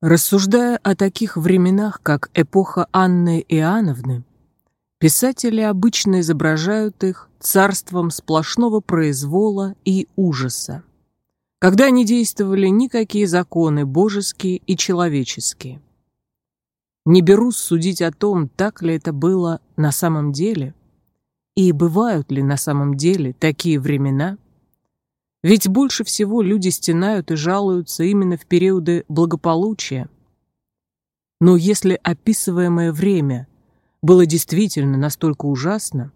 Рассуждая о таких временах, как эпоха Анны Иоанновны, писатели обычно изображают их царством сплошного произвола и ужаса, когда не действовали никакие законы божеские и человеческие. Не берусь судить о том, так ли это было на самом деле, и бывают ли на самом деле такие времена – ведь больше всего люди стенают и жалуются именно в периоды благополучия. Но если описываемое время было действительно настолько ужасно,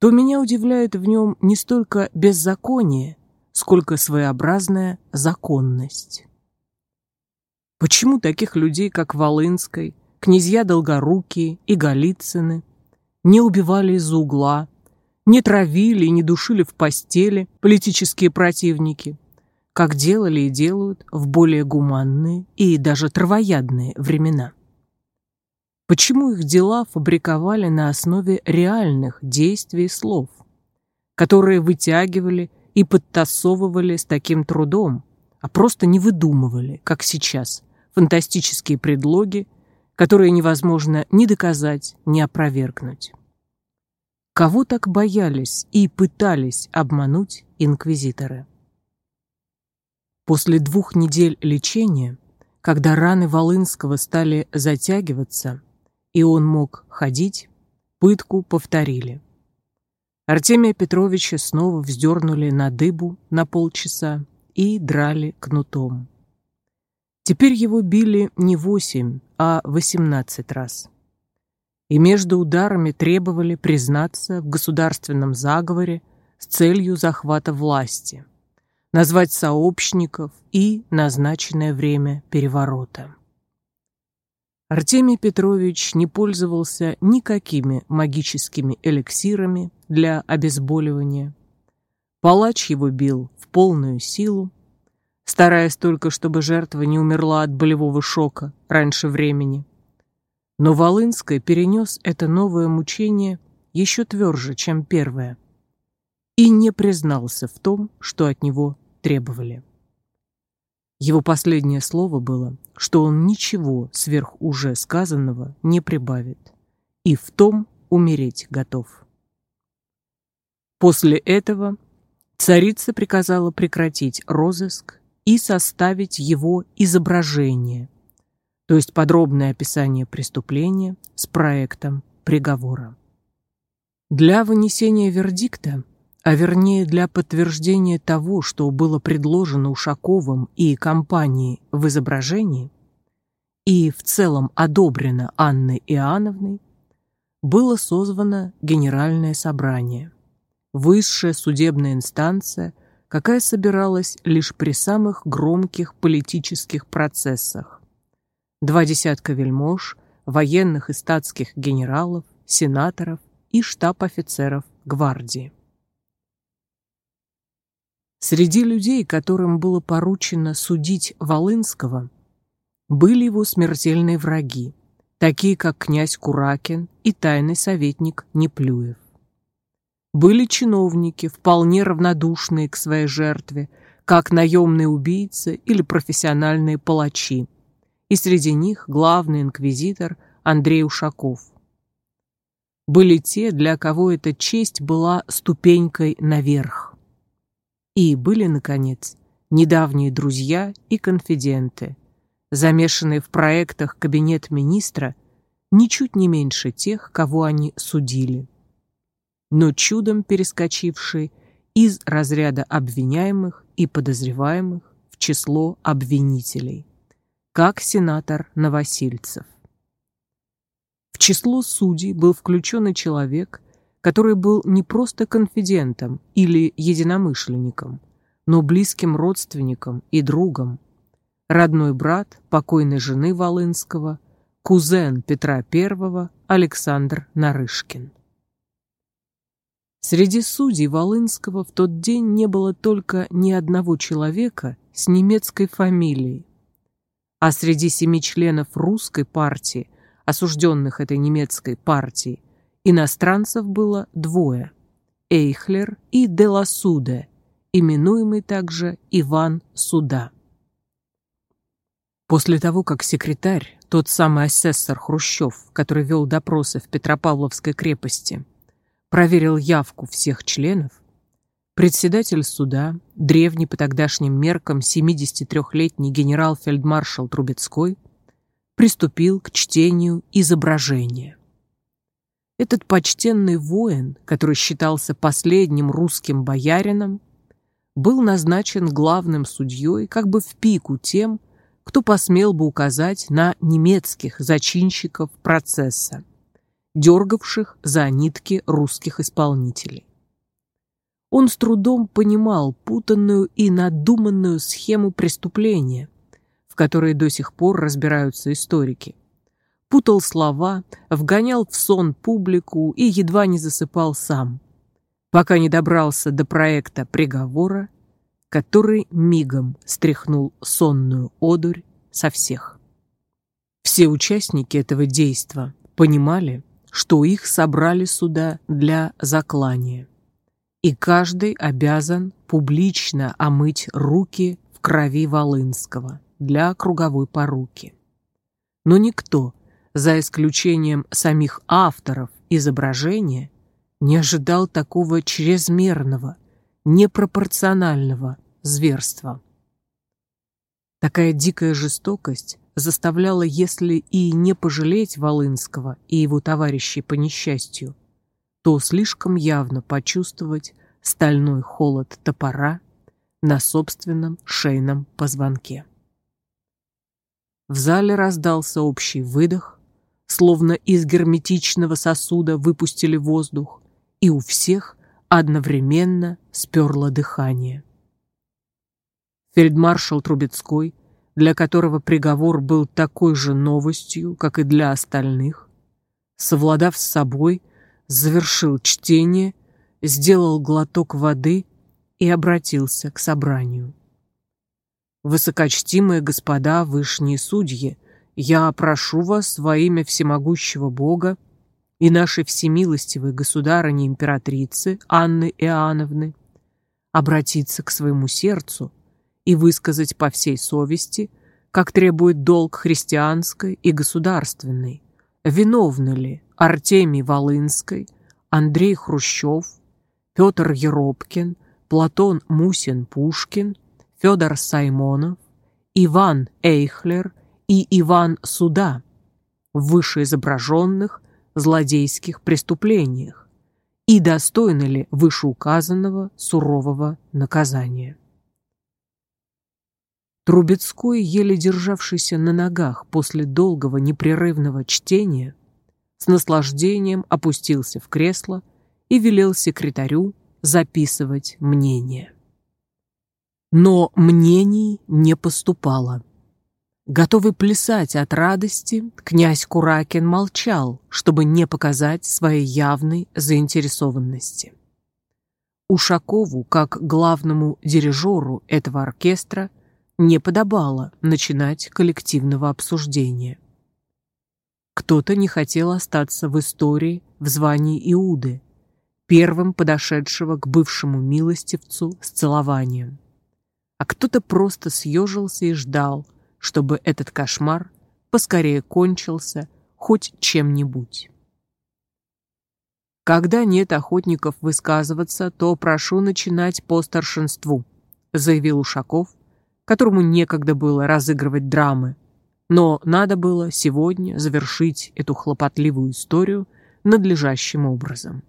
то меня удивляет в нем не столько беззаконие, сколько своеобразная законность. Почему таких людей, как Волынской, князья Долгорукие и Голицыны, не убивали из-за угла, не травили и не душили в постели политические противники, как делали и делают в более гуманные и даже травоядные времена. Почему их дела фабриковали на основе реальных действий и слов, которые вытягивали и подтасовывали с таким трудом, а просто не выдумывали, как сейчас, фантастические предлоги, которые невозможно ни доказать, ни опровергнуть. Кого так боялись и пытались обмануть инквизиторы? После двух недель лечения, когда раны Волынского стали затягиваться, и он мог ходить, пытку повторили. Артемия Петровича снова вздернули на дыбу на полчаса и драли кнутом. Теперь его били не восемь, а восемнадцать раз и между ударами требовали признаться в государственном заговоре с целью захвата власти, назвать сообщников и назначенное время переворота. Артемий Петрович не пользовался никакими магическими эликсирами для обезболивания. Палач его бил в полную силу, стараясь только, чтобы жертва не умерла от болевого шока раньше времени. Но Волынский перенес это новое мучение еще тверже, чем первое, и не признался в том, что от него требовали. Его последнее слово было, что он ничего сверх уже сказанного не прибавит, и в том умереть готов. После этого царица приказала прекратить розыск и составить его изображение – то есть подробное описание преступления с проектом приговора. Для вынесения вердикта, а вернее для подтверждения того, что было предложено Ушаковым и компанией в изображении, и в целом одобрено Анной Иоанновной, было созвано Генеральное собрание, высшая судебная инстанция, какая собиралась лишь при самых громких политических процессах, два десятка вельмож, военных и статских генералов, сенаторов и штаб-офицеров гвардии. Среди людей, которым было поручено судить Волынского, были его смертельные враги, такие как князь Куракин и тайный советник Неплюев. Были чиновники, вполне равнодушные к своей жертве, как наемные убийцы или профессиональные палачи, и среди них главный инквизитор Андрей Ушаков. Были те, для кого эта честь была ступенькой наверх. И были, наконец, недавние друзья и конфиденты, замешанные в проектах кабинет министра ничуть не меньше тех, кого они судили, но чудом перескочившие из разряда обвиняемых и подозреваемых в число обвинителей как сенатор Новосильцев. В число судей был включен и человек, который был не просто конфидентом или единомышленником, но близким родственником и другом, родной брат покойной жены Волынского, кузен Петра I Александр Нарышкин. Среди судей Волынского в тот день не было только ни одного человека с немецкой фамилией, а среди семи членов русской партии, осужденных этой немецкой партией, иностранцев было двое – Эйхлер и Деласуде, именуемый также Иван Суда. После того, как секретарь, тот самый асессор Хрущев, который вел допросы в Петропавловской крепости, проверил явку всех членов, председатель суда, древний по тогдашним меркам 73-летний генерал-фельдмаршал Трубецкой, приступил к чтению изображения. Этот почтенный воин, который считался последним русским боярином, был назначен главным судьей как бы в пику тем, кто посмел бы указать на немецких зачинщиков процесса, дергавших за нитки русских исполнителей. Он с трудом понимал путанную и надуманную схему преступления, в которой до сих пор разбираются историки. Путал слова, вгонял в сон публику и едва не засыпал сам, пока не добрался до проекта приговора который мигом стряхнул сонную одурь со всех. Все участники этого действа понимали, что их собрали сюда для заклания, и каждый обязан публично омыть руки в крови Волынского для круговой поруки. Но никто, за исключением самих авторов изображения, не ожидал такого чрезмерного, непропорционального зверства. Такая дикая жестокость заставляла, если и не пожалеть Волынского и его товарищей по несчастью, то слишком явно почувствовать стальной холод топора на собственном шейном позвонке. В зале раздался общий выдох, словно из герметичного сосуда выпустили воздух, и у всех одновременно сперло дыхание. Фельдмаршал Трубецкой, для которого приговор был такой же новостью, как и для остальных, совладав с собой, завершил чтение, сделал глоток воды и обратился к собранию. «Высокочтимые господа вышние судьи, я прошу вас во имя всемогущего Бога и нашей всемилостивой государыни-императрицы Анны Иоанновны обратиться к своему сердцу и высказать по всей совести, как требует долг христианской и государственной, виновны ли Артемий Волынской, Андрей Хрущев, Петр Еропкин, Платон Мусин-Пушкин, Федор Саймонов, Иван Эйхлер и Иван Суда в вышеизображенных злодейских преступлениях и достойны ли вышеуказанного сурового наказания. Трубецкой, еле державшийся на ногах после долгого непрерывного чтения, с наслаждением опустился в кресло и велел секретарю записывать мнение. Но мнений не поступало. Готовый плясать от радости, князь Куракин молчал, чтобы не показать своей явной заинтересованности. Ушакову, как главному дирижеру этого оркестра, не подобало начинать коллективного обсуждения. Кто-то не хотел остаться в истории в звании Иуды, первым подошедшего к бывшему милостивцу с целованием. А кто-то просто съежился и ждал, чтобы этот кошмар поскорее кончился хоть чем-нибудь. Когда нет охотников высказываться, то прошу начинать по старшинству, заявил Ушаков, которому некогда было разыгрывать драмы. Но надо было сегодня завершить эту хлопотливую историю надлежащим образом.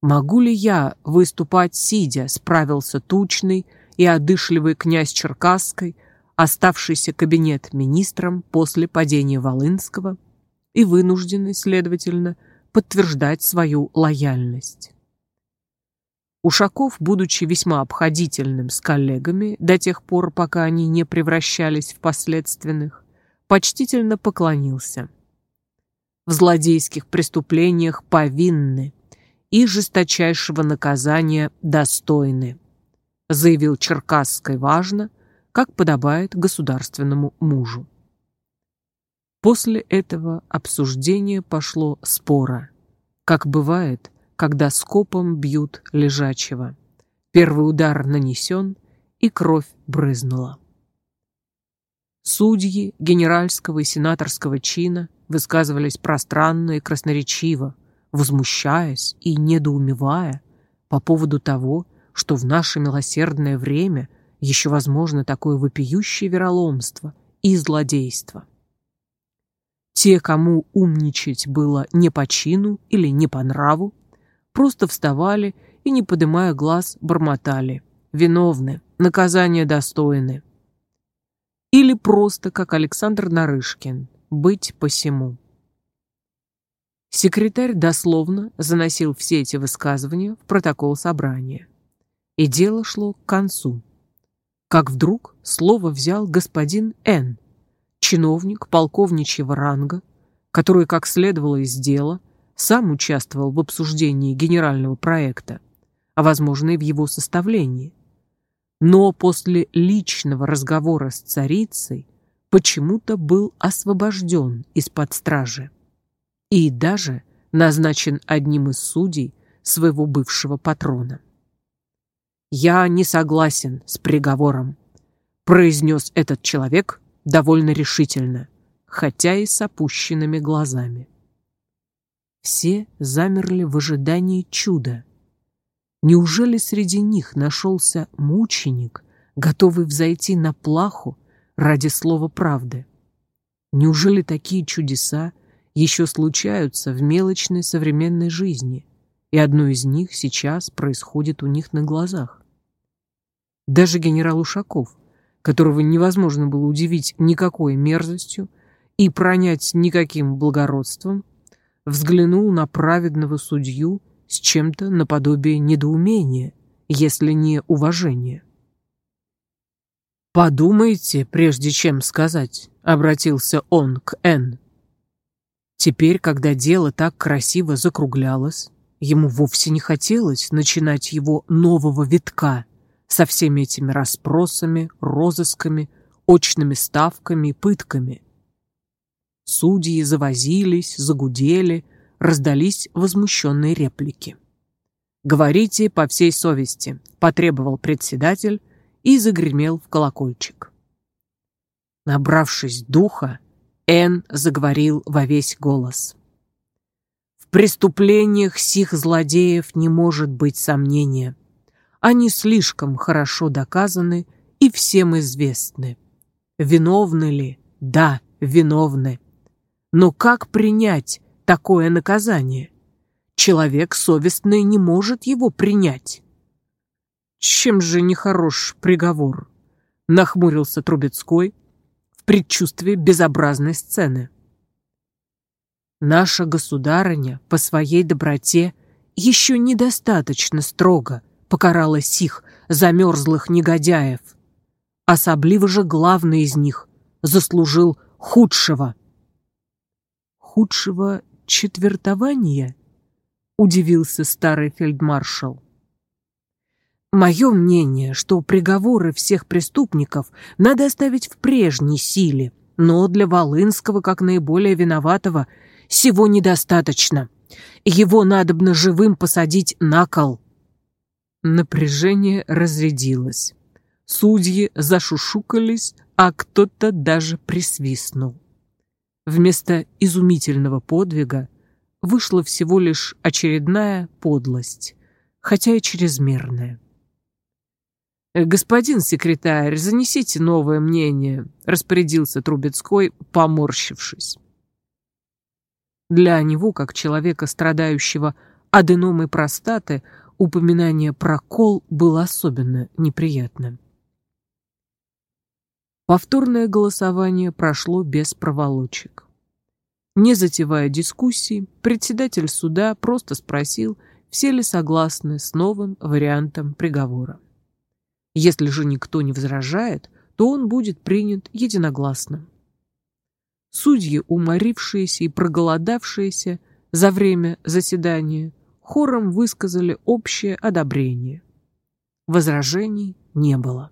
«Могу ли я выступать сидя?» — справился тучный и одышливый князь Черкасской, оставшийся кабинет министром после падения Волынского и вынужденный, следовательно, подтверждать свою лояльность. Ушаков, будучи весьма обходительным с коллегами до тех пор, пока они не превращались в последственных, почтительно поклонился. В злодейских преступлениях повинны и жесточайшего наказания достойны, заявил Черкасской важно, как подобает государственному мужу. После этого обсуждение пошло спора. Как бывает, когда скопом бьют лежачего. Первый удар нанесен, и кровь брызнула. Судьи генеральского и сенаторского чина высказывались пространно и красноречиво, возмущаясь и недоумевая по поводу того, что в наше милосердное время еще возможно такое вопиющее вероломство и злодейство. Те, кому умничать было не по чину или не по нраву, просто вставали и, не поднимая глаз, бормотали. Виновны, наказание достойны. Или просто, как Александр Нарышкин, быть посему. Секретарь дословно заносил все эти высказывания в протокол собрания. И дело шло к концу. Как вдруг слово взял господин Н., чиновник полковничьего ранга, который, как следовало из дела, сам участвовал в обсуждении генерального проекта, а, возможно, и в его составлении. Но после личного разговора с царицей почему-то был освобожден из-под стражи и даже назначен одним из судей своего бывшего патрона. «Я не согласен с приговором», — произнес этот человек, довольно решительно, хотя и с опущенными глазами. Все замерли в ожидании чуда. Неужели среди них нашелся мученик, готовый взойти на плаху ради слова правды? Неужели такие чудеса еще случаются в мелочной современной жизни, и одно из них сейчас происходит у них на глазах? Даже генерал Ушаков, которого невозможно было удивить никакой мерзостью и пронять никаким благородством, взглянул на праведного судью с чем-то наподобие недоумения, если не уважения. «Подумайте, прежде чем сказать», — обратился он к Н. Теперь, когда дело так красиво закруглялось, ему вовсе не хотелось начинать его нового витка — со всеми этими расспросами, розысками, очными ставками и пытками. Судьи завозились, загудели, раздались возмущенные реплики. «Говорите по всей совести», — потребовал председатель и загремел в колокольчик. Набравшись духа, Н заговорил во весь голос. «В преступлениях сих злодеев не может быть сомнения. Они слишком хорошо доказаны и всем известны. Виновны ли? Да, виновны. Но как принять такое наказание? Человек совестный не может его принять. Чем же нехорош приговор? Нахмурился Трубецкой в предчувствии безобразной сцены. Наша государыня по своей доброте еще недостаточно строго покарала сих замерзлых негодяев. Особливо же главный из них заслужил худшего. Худшего четвертования? Удивился старый фельдмаршал. Мое мнение, что приговоры всех преступников надо оставить в прежней силе, но для Волынского, как наиболее виноватого, всего недостаточно. Его надобно живым посадить на кол. Напряжение разрядилось. Судьи зашушукались, а кто-то даже присвистнул. Вместо изумительного подвига вышла всего лишь очередная подлость, хотя и чрезмерная. «Господин секретарь, занесите новое мнение», — распорядился Трубецкой, поморщившись. Для него, как человека, страдающего аденомой простаты, упоминание про кол было особенно неприятным. Повторное голосование прошло без проволочек. Не затевая дискуссии, председатель суда просто спросил, все ли согласны с новым вариантом приговора. Если же никто не возражает, то он будет принят единогласно. Судьи, уморившиеся и проголодавшиеся за время заседания, хором высказали общее одобрение. Возражений не было.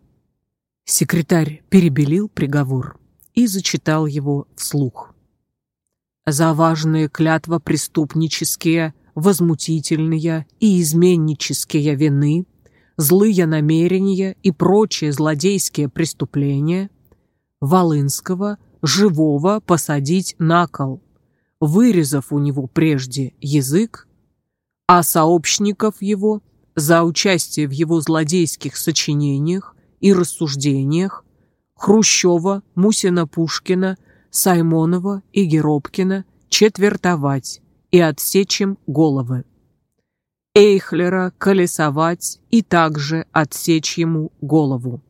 Секретарь перебелил приговор и зачитал его вслух. За важные клятва преступнические, возмутительные и изменнические вины, злые намерения и прочие злодейские преступления Волынского живого посадить на кол, вырезав у него прежде язык, а сообщников его за участие в его злодейских сочинениях и рассуждениях Хрущева, Мусина-Пушкина, Саймонова и Геробкина четвертовать и отсечь им головы. Эйхлера колесовать и также отсечь ему голову.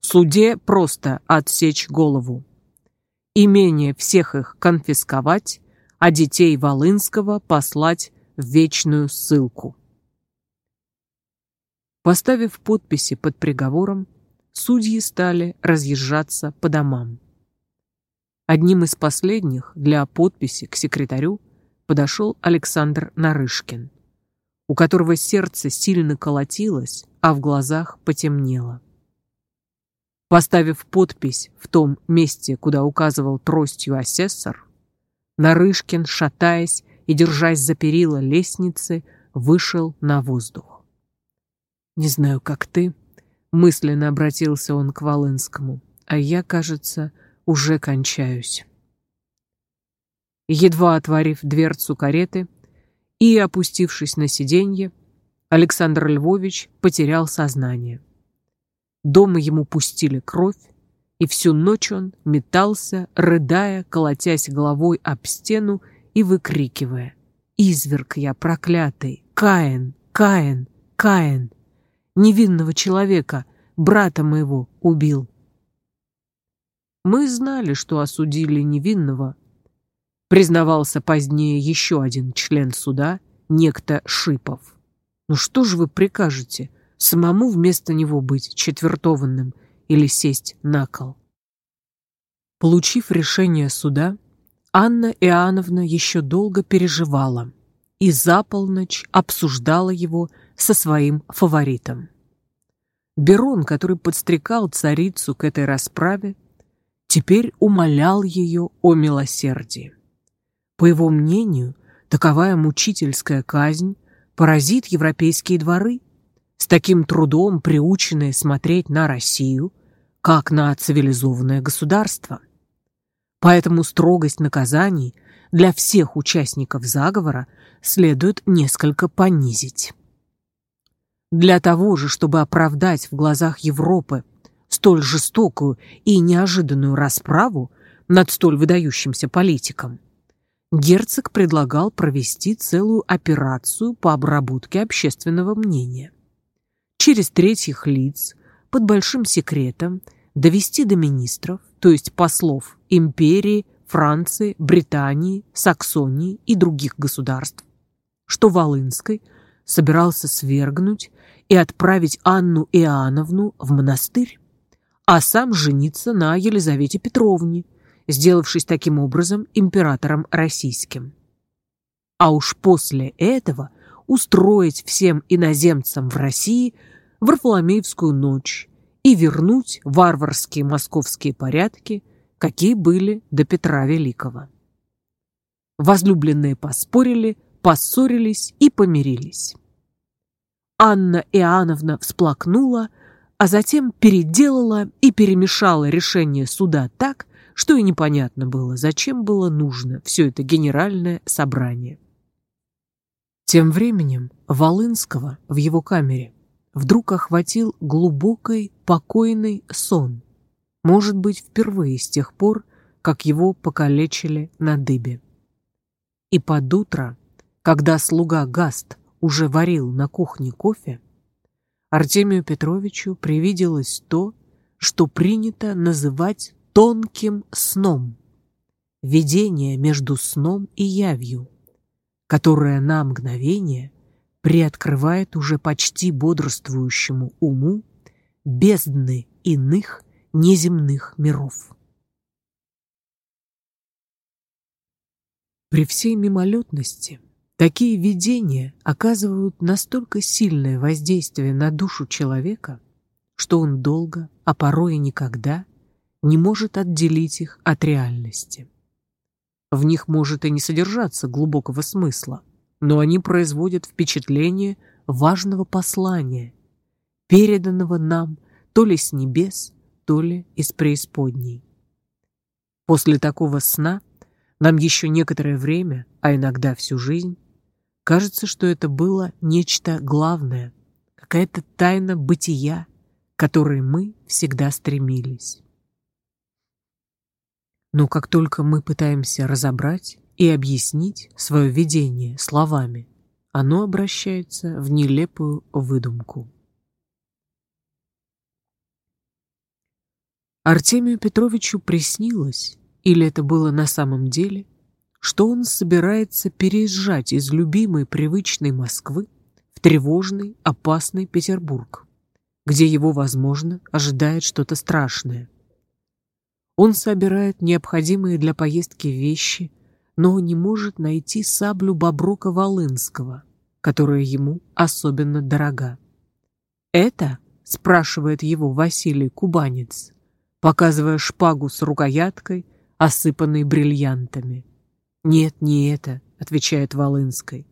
Суде просто отсечь голову. Имение всех их конфисковать, а детей Волынского послать в вечную ссылку. Поставив подписи под приговором, судьи стали разъезжаться по домам. Одним из последних для подписи к секретарю подошел Александр Нарышкин, у которого сердце сильно колотилось, а в глазах потемнело. Поставив подпись в том месте, куда указывал тростью асессор, Нарышкин, шатаясь и держась за перила лестницы, вышел на воздух. «Не знаю, как ты», — мысленно обратился он к Волынскому, «а я, кажется, уже кончаюсь». Едва отворив дверцу кареты и опустившись на сиденье, Александр Львович потерял сознание. Дома ему пустили кровь, и всю ночь он метался, рыдая, колотясь головой об стену и выкрикивая «Изверг я проклятый! Каин! Каин! Каин! Невинного человека, брата моего, убил!» Мы знали, что осудили невинного. Признавался позднее еще один член суда, некто Шипов. «Ну что же вы прикажете?» самому вместо него быть четвертованным или сесть на кол. Получив решение суда, Анна Иоанновна еще долго переживала и за полночь обсуждала его со своим фаворитом. Берон, который подстрекал царицу к этой расправе, теперь умолял ее о милосердии. По его мнению, таковая мучительская казнь поразит европейские дворы с таким трудом приученные смотреть на Россию, как на цивилизованное государство. Поэтому строгость наказаний для всех участников заговора следует несколько понизить. Для того же, чтобы оправдать в глазах Европы столь жестокую и неожиданную расправу над столь выдающимся политиком, герцог предлагал провести целую операцию по обработке общественного мнения. Через третьих лиц, под большим секретом, довести до министров, то есть послов империи, Франции, Британии, Саксонии и других государств, что Волынской собирался свергнуть и отправить Анну Иоанновну в монастырь, а сам жениться на Елизавете Петровне, сделавшись таким образом императором российским. А уж после этого устроить всем иноземцам в России – Варфоломеевскую ночь и вернуть варварские московские порядки, какие были до Петра Великого. Возлюбленные поспорили, поссорились и помирились. Анна Иоанновна всплакнула, а затем переделала и перемешала решение суда так, что и непонятно было, зачем было нужно все это генеральное собрание. Тем временем Волынского в его камере вдруг охватил глубокий, покойный сон. Может быть, впервые с тех пор, как его покалечили на дыбе. И под утро, когда слуга Гаст уже варил на кухне кофе, Артемию Петровичу привиделось то, что принято называть тонким сном. Видение между сном и явью, которое на мгновение приоткрывает уже почти бодрствующему уму бездны иных неземных миров. При всей мимолетности такие видения оказывают настолько сильное воздействие на душу человека, что он долго, а порой и никогда, не может отделить их от реальности. В них может и не содержаться глубокого смысла, но они производят впечатление важного послания, переданного нам то ли с небес, престоле из преисподней. После такого сна нам еще некоторое время, а иногда всю жизнь, кажется, что это было нечто главное, какая-то тайна бытия, к которой мы всегда стремились. Но как только мы пытаемся разобрать и объяснить свое видение словами, оно обращается в нелепую выдумку. Артемию Петровичу приснилось, или это было на самом деле, что он собирается переезжать из любимой привычной Москвы в тревожный, опасный Петербург, где его, возможно, ожидает что-то страшное. Он собирает необходимые для поездки вещи, но не может найти саблю Боброка-Волынского, которая ему особенно дорога. «Это?» — спрашивает его Василий Кубанец, показывая шпагу с рукояткой, осыпанной бриллиантами. «Нет, не это», — отвечает Волынской.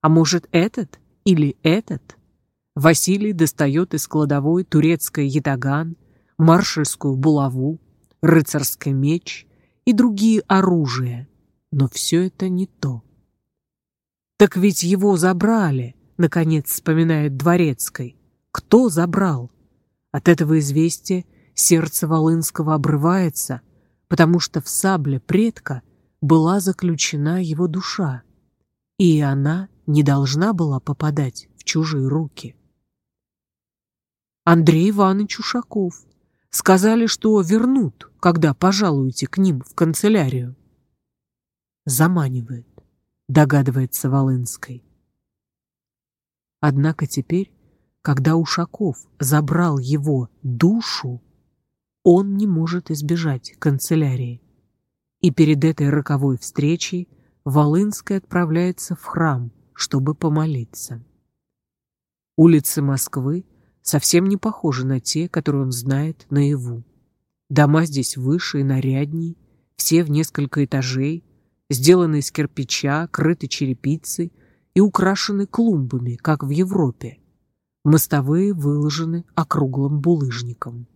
«А может, этот или этот?» Василий достает из кладовой турецкий ятаган, маршальскую булаву, рыцарский меч и другие оружия, но все это не то. «Так ведь его забрали», — наконец вспоминает Дворецкой. «Кто забрал?» От этого известия сердце Волынского обрывается, потому что в сабле предка была заключена его душа, и она не должна была попадать в чужие руки. Андрей Иванович Ушаков. Сказали, что вернут, когда пожалуете к ним в канцелярию заманивает, догадывается Волынской. Однако теперь, когда Ушаков забрал его душу, он не может избежать канцелярии. И перед этой роковой встречей Волынская отправляется в храм, чтобы помолиться. Улицы Москвы совсем не похожи на те, которые он знает наяву. Дома здесь выше и нарядней, все в несколько этажей, сделаны из кирпича, крыты черепицей и украшены клумбами, как в Европе. Мостовые выложены округлым булыжником.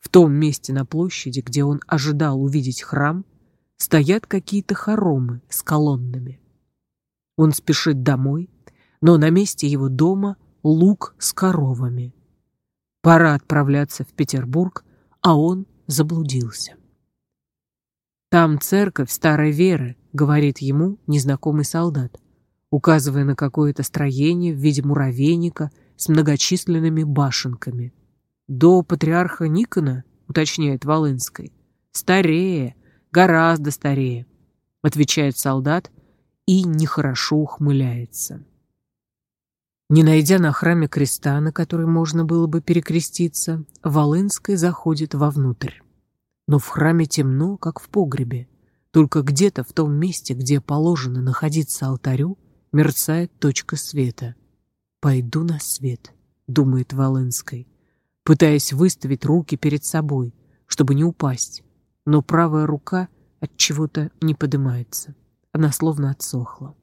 В том месте на площади, где он ожидал увидеть храм, стоят какие-то хоромы с колоннами. Он спешит домой, но на месте его дома луг с коровами. Пора отправляться в Петербург, а он заблудился. «Там церковь старой веры», — говорит ему незнакомый солдат, указывая на какое-то строение в виде муравейника с многочисленными башенками. «До патриарха Никона», — уточняет Волынской. «Старее, гораздо старее», — отвечает солдат и нехорошо ухмыляется. Не найдя на храме креста, на который можно было бы перекреститься, Волынской заходит вовнутрь. Но в храме темно, как в погребе. Только где-то в том месте, где положено находиться алтарю, мерцает точка света. «Пойду на свет», — думает Волынской, пытаясь выставить руки перед собой, чтобы не упасть. Но правая рука от чего-то не поднимается. Она словно отсохла.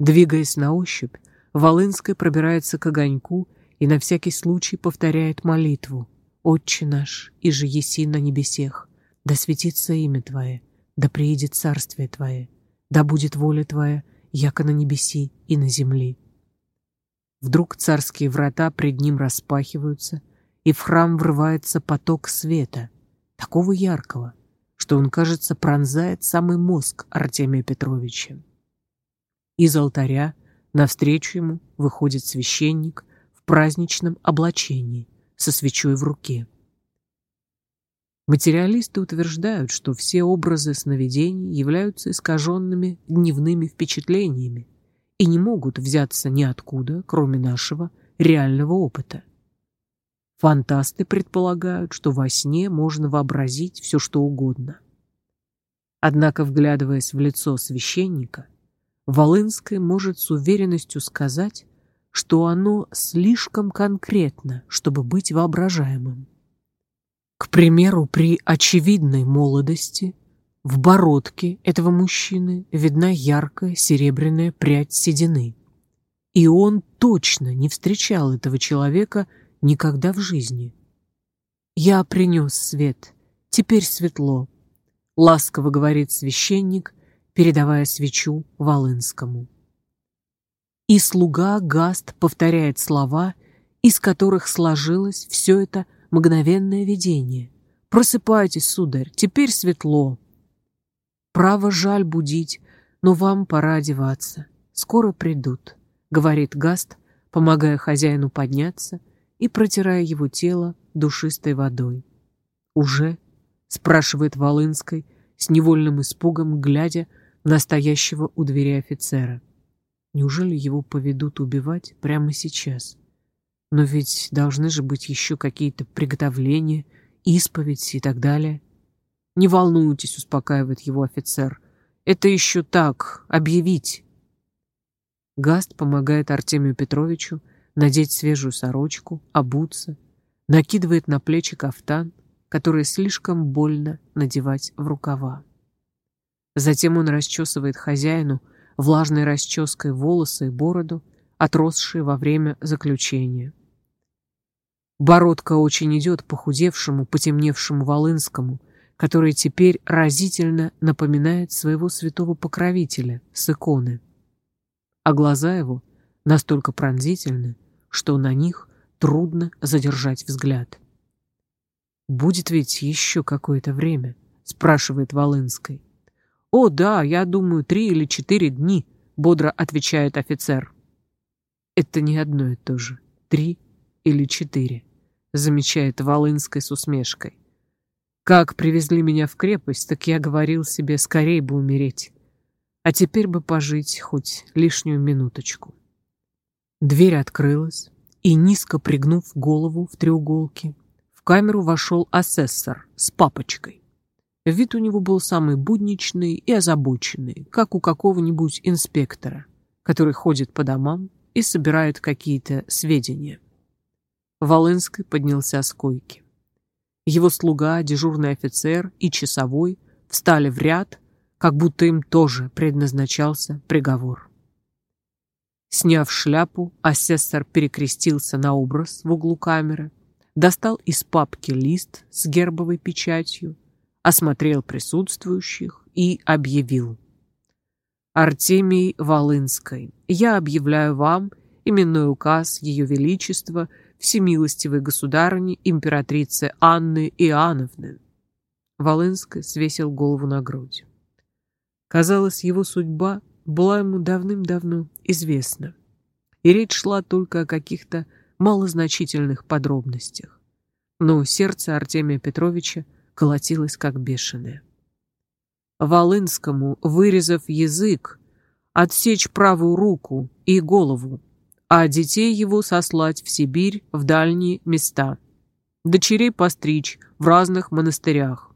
Двигаясь на ощупь, Волынская пробирается к огоньку и на всякий случай повторяет молитву, Отче наш, и же еси на небесех, да светится имя Твое, да приедет царствие Твое, да будет воля Твоя, яко на небеси и на земли. Вдруг царские врата пред ним распахиваются, и в храм врывается поток света, такого яркого, что он, кажется, пронзает самый мозг Артемия Петровича. Из алтаря навстречу ему выходит священник в праздничном облачении, со свечой в руке. Материалисты утверждают, что все образы сновидений являются искаженными дневными впечатлениями и не могут взяться ниоткуда, кроме нашего реального опыта. Фантасты предполагают, что во сне можно вообразить все, что угодно. Однако, вглядываясь в лицо священника, Волынская может с уверенностью сказать, что оно слишком конкретно, чтобы быть воображаемым. К примеру, при очевидной молодости в бородке этого мужчины видна яркая серебряная прядь седины. И он точно не встречал этого человека никогда в жизни. «Я принес свет. Теперь светло», — ласково говорит священник, передавая свечу Волынскому. И слуга Гаст повторяет слова, из которых сложилось все это мгновенное видение. «Просыпайтесь, сударь, теперь светло». «Право жаль будить, но вам пора одеваться. Скоро придут», — говорит Гаст, помогая хозяину подняться и протирая его тело душистой водой. «Уже?» — спрашивает Волынской с невольным испугом, глядя на стоящего у двери офицера. Неужели его поведут убивать прямо сейчас? Но ведь должны же быть еще какие-то приготовления, исповедь и так далее. Не волнуйтесь, успокаивает его офицер. Это еще так, объявить. Гаст помогает Артемию Петровичу надеть свежую сорочку, обуться, накидывает на плечи кафтан, который слишком больно надевать в рукава. Затем он расчесывает хозяину влажной расческой волосы и бороду, отросшие во время заключения. Бородка очень идет похудевшему, потемневшему Волынскому, который теперь разительно напоминает своего святого покровителя с иконы. А глаза его настолько пронзительны, что на них трудно задержать взгляд. «Будет ведь еще какое-то время?» — спрашивает Волынской. «О, да, я думаю, три или четыре дни», — бодро отвечает офицер. «Это не одно и то же. Три или четыре», — замечает Волынской с усмешкой. «Как привезли меня в крепость, так я говорил себе, скорее бы умереть. А теперь бы пожить хоть лишнюю минуточку». Дверь открылась, и, низко пригнув голову в треуголке, в камеру вошел асессор с папочкой. Вид у него был самый будничный и озабоченный, как у какого-нибудь инспектора, который ходит по домам и собирает какие-то сведения. Волынский поднялся с койки. Его слуга, дежурный офицер и часовой встали в ряд, как будто им тоже предназначался приговор. Сняв шляпу, асессор перекрестился на образ в углу камеры, достал из папки лист с гербовой печатью осмотрел присутствующих и объявил. Артемий Волынской, я объявляю вам именной указ Ее Величества Всемилостивой Государыни Императрицы Анны Иоанновны. Волынской свесил голову на грудь. Казалось, его судьба была ему давным-давно известна, и речь шла только о каких-то малозначительных подробностях. Но сердце Артемия Петровича колотилась как бешеная. Волынскому, вырезав язык, отсечь правую руку и голову, а детей его сослать в Сибирь в дальние места, дочерей постричь в разных монастырях,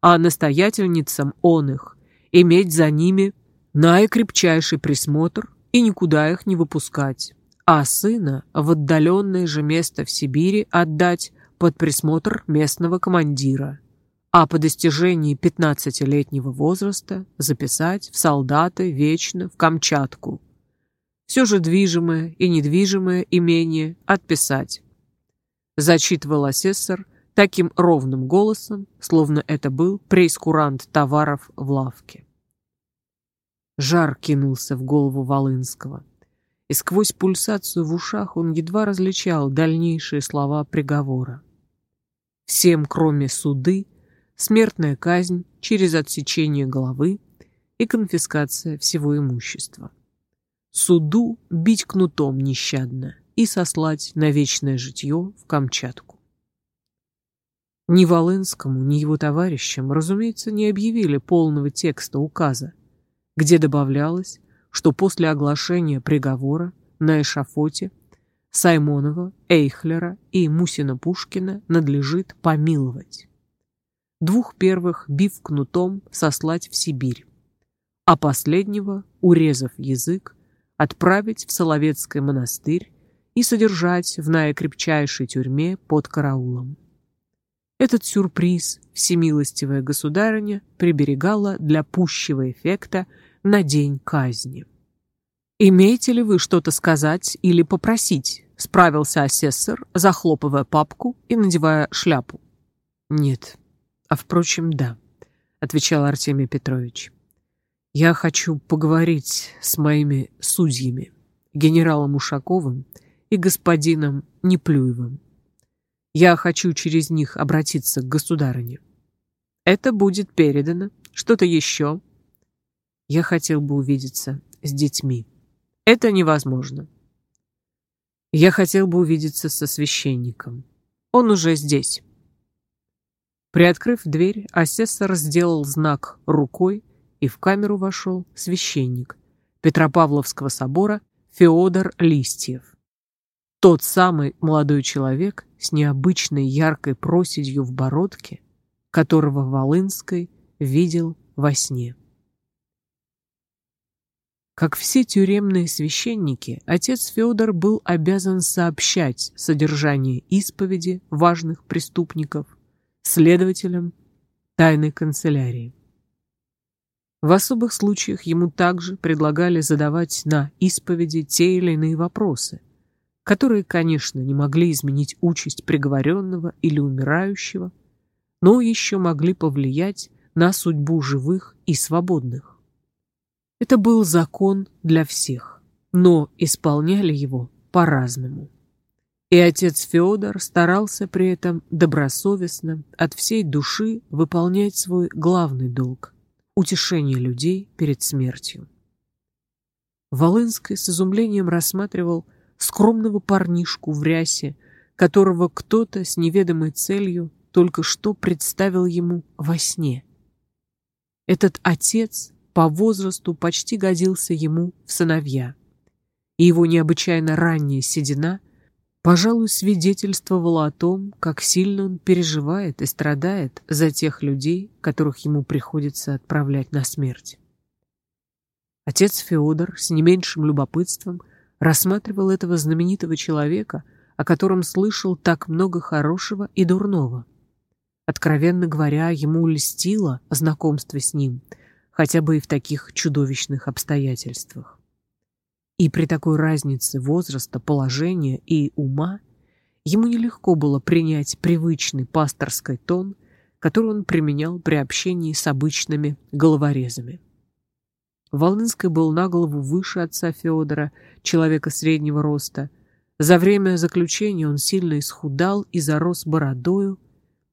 а настоятельницам он их иметь за ними наикрепчайший присмотр и никуда их не выпускать, а сына в отдаленное же место в Сибири отдать под присмотр местного командира а по достижении 15-летнего возраста записать в солдаты вечно в Камчатку. Все же движимое и недвижимое имение отписать. Зачитывал асессор таким ровным голосом, словно это был прейскурант товаров в лавке. Жар кинулся в голову Волынского, и сквозь пульсацию в ушах он едва различал дальнейшие слова приговора. Всем, кроме суды, смертная казнь через отсечение головы и конфискация всего имущества. Суду бить кнутом нещадно и сослать на вечное житье в Камчатку. Ни Волынскому, ни его товарищам, разумеется, не объявили полного текста указа, где добавлялось, что после оглашения приговора на эшафоте Саймонова, Эйхлера и Мусина-Пушкина надлежит помиловать двух первых, бив кнутом, сослать в Сибирь, а последнего, урезав язык, отправить в Соловецкий монастырь и содержать в наикрепчайшей тюрьме под караулом. Этот сюрприз всемилостивая государыня приберегала для пущего эффекта на день казни. «Имеете ли вы что-то сказать или попросить?» — справился асессор, захлопывая папку и надевая шляпу. Нет. А впрочем, да, отвечал Артемий Петрович. Я хочу поговорить с моими судьями, генералом Ушаковым и господином Неплюевым. Я хочу через них обратиться к государыне. Это будет передано. Что-то еще? Я хотел бы увидеться с детьми. Это невозможно. Я хотел бы увидеться со священником. Он уже здесь. Приоткрыв дверь, асессор сделал знак рукой, и в камеру вошел священник Петропавловского собора Феодор Листьев. Тот самый молодой человек с необычной яркой проседью в бородке, которого Волынской видел во сне. Как все тюремные священники, отец Федор был обязан сообщать содержание исповеди важных преступников следователям тайной канцелярии. В особых случаях ему также предлагали задавать на исповеди те или иные вопросы, которые, конечно, не могли изменить участь приговоренного или умирающего, но еще могли повлиять на судьбу живых и свободных. Это был закон для всех, но исполняли его по-разному. И отец Федор старался при этом добросовестно, от всей души выполнять свой главный долг – утешение людей перед смертью. Волынский с изумлением рассматривал скромного парнишку в рясе, которого кто-то с неведомой целью только что представил ему во сне. Этот отец по возрасту почти годился ему в сыновья, и его необычайно ранняя седина, пожалуй, свидетельствовала о том, как сильно он переживает и страдает за тех людей, которых ему приходится отправлять на смерть. Отец Феодор с не меньшим любопытством рассматривал этого знаменитого человека, о котором слышал так много хорошего и дурного. Откровенно говоря, ему льстило знакомство с ним, хотя бы и в таких чудовищных обстоятельствах. И при такой разнице возраста, положения и ума ему нелегко было принять привычный пасторский тон, который он применял при общении с обычными головорезами. Волынский был на голову выше отца Федора, человека среднего роста. За время заключения он сильно исхудал и зарос бородою,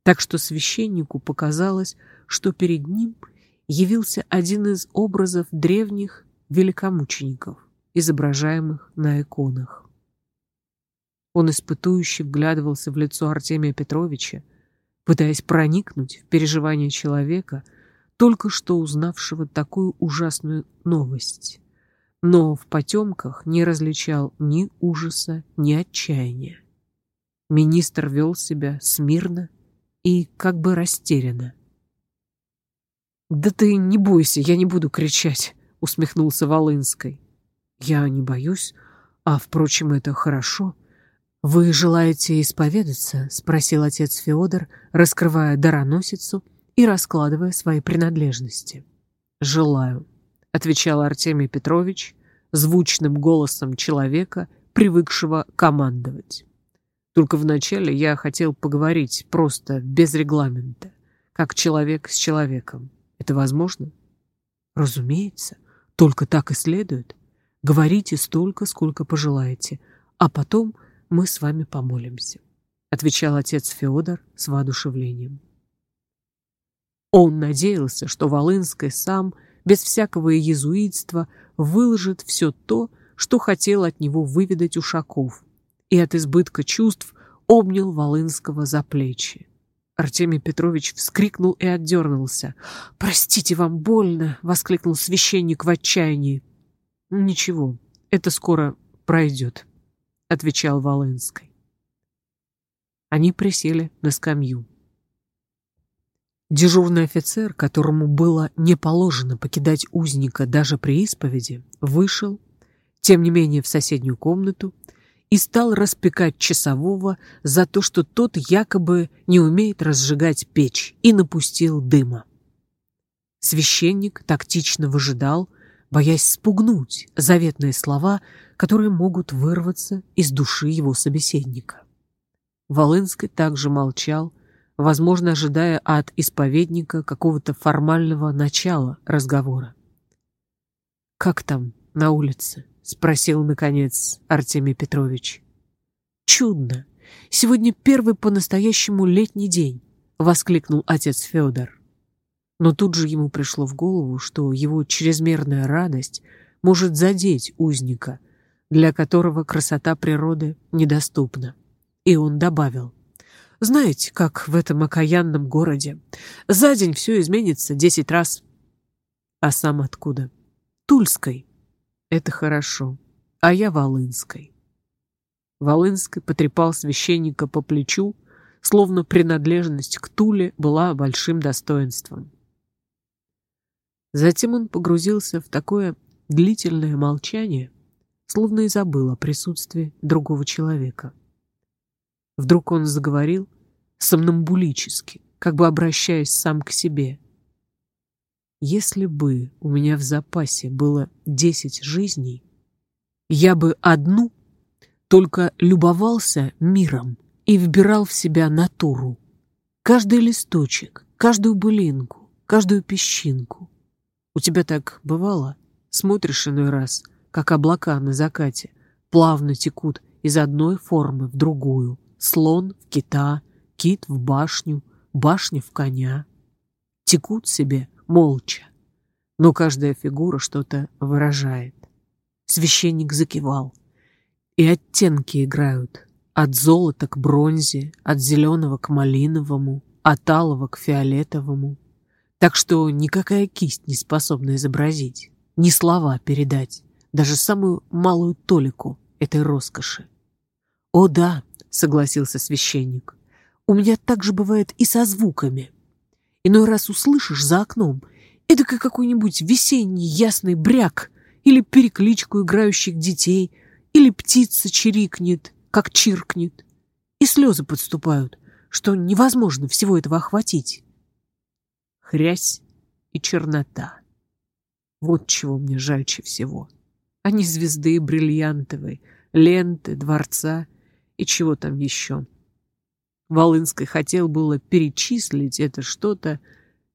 так что священнику показалось, что перед ним явился один из образов древних великомучеников, изображаемых на иконах. Он испытующе вглядывался в лицо Артемия Петровича, пытаясь проникнуть в переживания человека — только что узнавшего такую ужасную новость, но в потемках не различал ни ужаса, ни отчаяния. Министр вел себя смирно и как бы растерянно. «Да ты не бойся, я не буду кричать», — усмехнулся Волынской. «Я не боюсь, а, впрочем, это хорошо». «Вы желаете исповедаться?» — спросил отец Феодор, раскрывая дароносицу — и раскладывая свои принадлежности. «Желаю», — отвечал Артемий Петрович звучным голосом человека, привыкшего командовать. «Только вначале я хотел поговорить просто, без регламента, как человек с человеком. Это возможно?» «Разумеется, только так и следует. Говорите столько, сколько пожелаете, а потом мы с вами помолимся», — отвечал отец Феодор с воодушевлением. Он надеялся, что Волынский сам, без всякого иезуитства, выложит все то, что хотел от него выведать Ушаков, и от избытка чувств обнял Волынского за плечи. Артемий Петрович вскрикнул и отдернулся. «Простите, вам больно!» — воскликнул священник в отчаянии. «Ничего, это скоро пройдет», — отвечал Волынский. Они присели на скамью. Дежурный офицер, которому было не положено покидать узника даже при исповеди, вышел, тем не менее, в соседнюю комнату и стал распекать часового за то, что тот якобы не умеет разжигать печь и напустил дыма. Священник тактично выжидал, боясь спугнуть заветные слова, которые могут вырваться из души его собеседника. Волынский также молчал, возможно, ожидая от исповедника какого-то формального начала разговора. «Как там на улице?» — спросил, наконец, Артемий Петрович. «Чудно! Сегодня первый по-настоящему летний день!» — воскликнул отец Федор. Но тут же ему пришло в голову, что его чрезмерная радость может задеть узника, для которого красота природы недоступна. И он добавил, «Знаете, как в этом окаянном городе? За день все изменится десять раз». «А сам откуда?» «Тульской». «Это хорошо. А я Волынской». Волынский потрепал священника по плечу, словно принадлежность к Туле была большим достоинством. Затем он погрузился в такое длительное молчание, словно и забыл о присутствии другого человека. Вдруг он заговорил сомнамбулически, как бы обращаясь сам к себе. «Если бы у меня в запасе было десять жизней, я бы одну только любовался миром и вбирал в себя натуру. Каждый листочек, каждую былинку, каждую песчинку. У тебя так бывало? Смотришь иной раз, как облака на закате, плавно текут из одной формы в другую. Слон в кита, кит в башню, башня в коня. Текут себе молча, но каждая фигура что-то выражает. Священник закивал — и оттенки играют. От золота к бронзе, от зеленого к малиновому, от алого к фиолетовому. Так что никакая кисть не способна изобразить, ни слова передать, даже самую малую толику этой роскоши. «О да», — согласился священник, — «у меня так же бывает и со звуками. Иной раз услышишь за окном эдакой какой-нибудь весенний ясный бряк или перекличку играющих детей — или птица чирикнет, как чиркнет, и слезы подступают, что невозможно всего этого охватить. Хрясь и чернота. Вот чего мне жальче всего. А не звезды бриллиантовой, ленты, дворца и чего там еще. Волынский хотел было перечислить это что-то,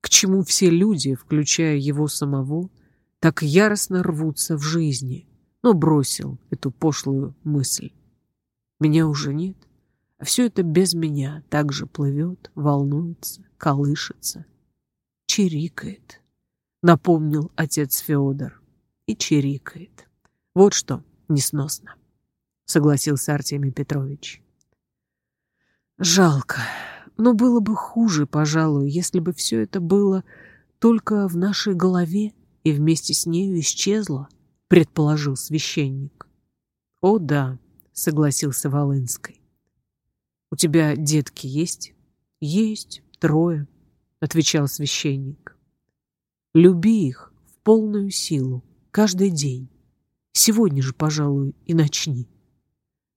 к чему все люди, включая его самого, так яростно рвутся в жизни — но бросил эту пошлую мысль. Меня уже нет, а все это без меня также плывет, волнуется, колышется, чирикает, напомнил отец Феодор, и чирикает. Вот что несносно, согласился Артемий Петрович. Жалко, но было бы хуже, пожалуй, если бы все это было только в нашей голове и вместе с нею исчезло, предположил священник. О, да, согласился Волынской. У тебя детки есть? Есть, трое, отвечал священник. Люби их в полную силу, каждый день. Сегодня же, пожалуй, и начни.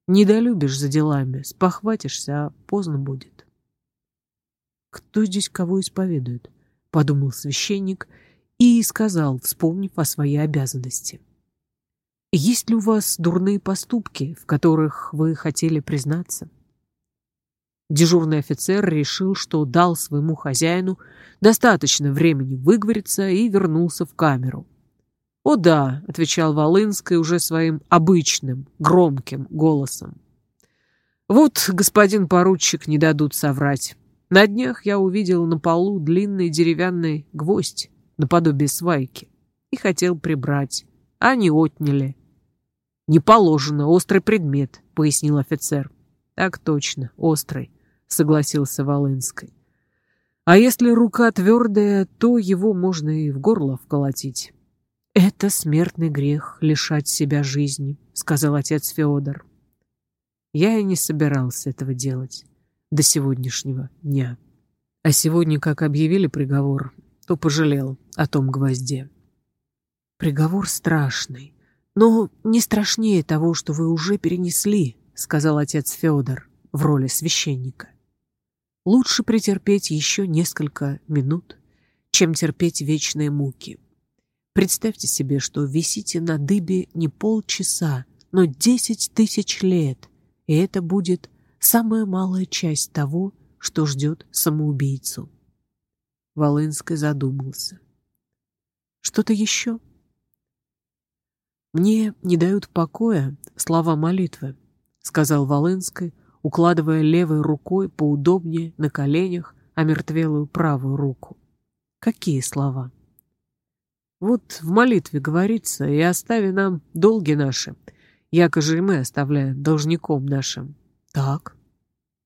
Не долюбишь за делами, спохватишься, а поздно будет. Кто здесь кого исповедует? Подумал священник и сказал, вспомнив о своей обязанности. Есть ли у вас дурные поступки, в которых вы хотели признаться? Дежурный офицер решил, что дал своему хозяину достаточно времени выговориться и вернулся в камеру. «О да», — отвечал Волынский уже своим обычным, громким голосом. «Вот, господин поручик, не дадут соврать. На днях я увидел на полу длинный деревянный гвоздь наподобие свайки и хотел прибрать, а они отняли. «Не положено, острый предмет», — пояснил офицер. «Так точно, острый», — согласился Волынский. «А если рука твердая, то его можно и в горло вколотить». «Это смертный грех — лишать себя жизни», — сказал отец Феодор. Я и не собирался этого делать до сегодняшнего дня. А сегодня, как объявили приговор, то пожалел о том гвозде. Приговор страшный, «Но не страшнее того, что вы уже перенесли», — сказал отец Федор в роли священника. «Лучше претерпеть еще несколько минут, чем терпеть вечные муки. Представьте себе, что висите на дыбе не полчаса, но десять тысяч лет, и это будет самая малая часть того, что ждет самоубийцу. Волынский задумался. Что-то еще? Мне не дают покоя слова молитвы, сказал Волынский, укладывая левой рукой поудобнее на коленях омертвелую правую руку. Какие слова? Вот в молитве говорится, и остави нам долги наши, яко же и мы оставляем должником нашим. Так.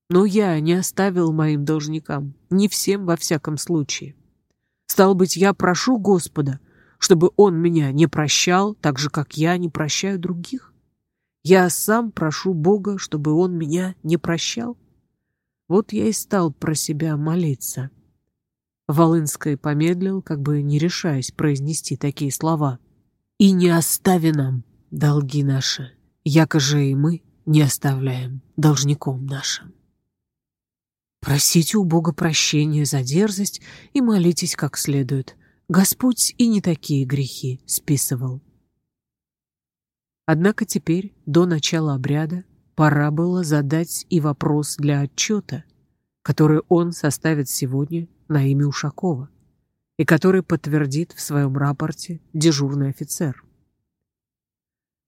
Но я не оставил моим должникам, не всем во всяком случае. Стал быть, я прошу Господа, чтобы Он меня не прощал, так же, как я не прощаю других. Я сам прошу Бога, чтобы Он меня не прощал. Вот я и стал про себя молиться. Волынский помедлил, как бы не решаясь произнести такие слова. «И не остави нам долги наши, яко же и мы не оставляем должником нашим». Просите у Бога прощения за дерзость и молитесь как следует. Господь и не такие грехи списывал. Однако теперь, до начала обряда, пора было задать и вопрос для отчета, который он составит сегодня на имя Ушакова и который подтвердит в своем рапорте дежурный офицер.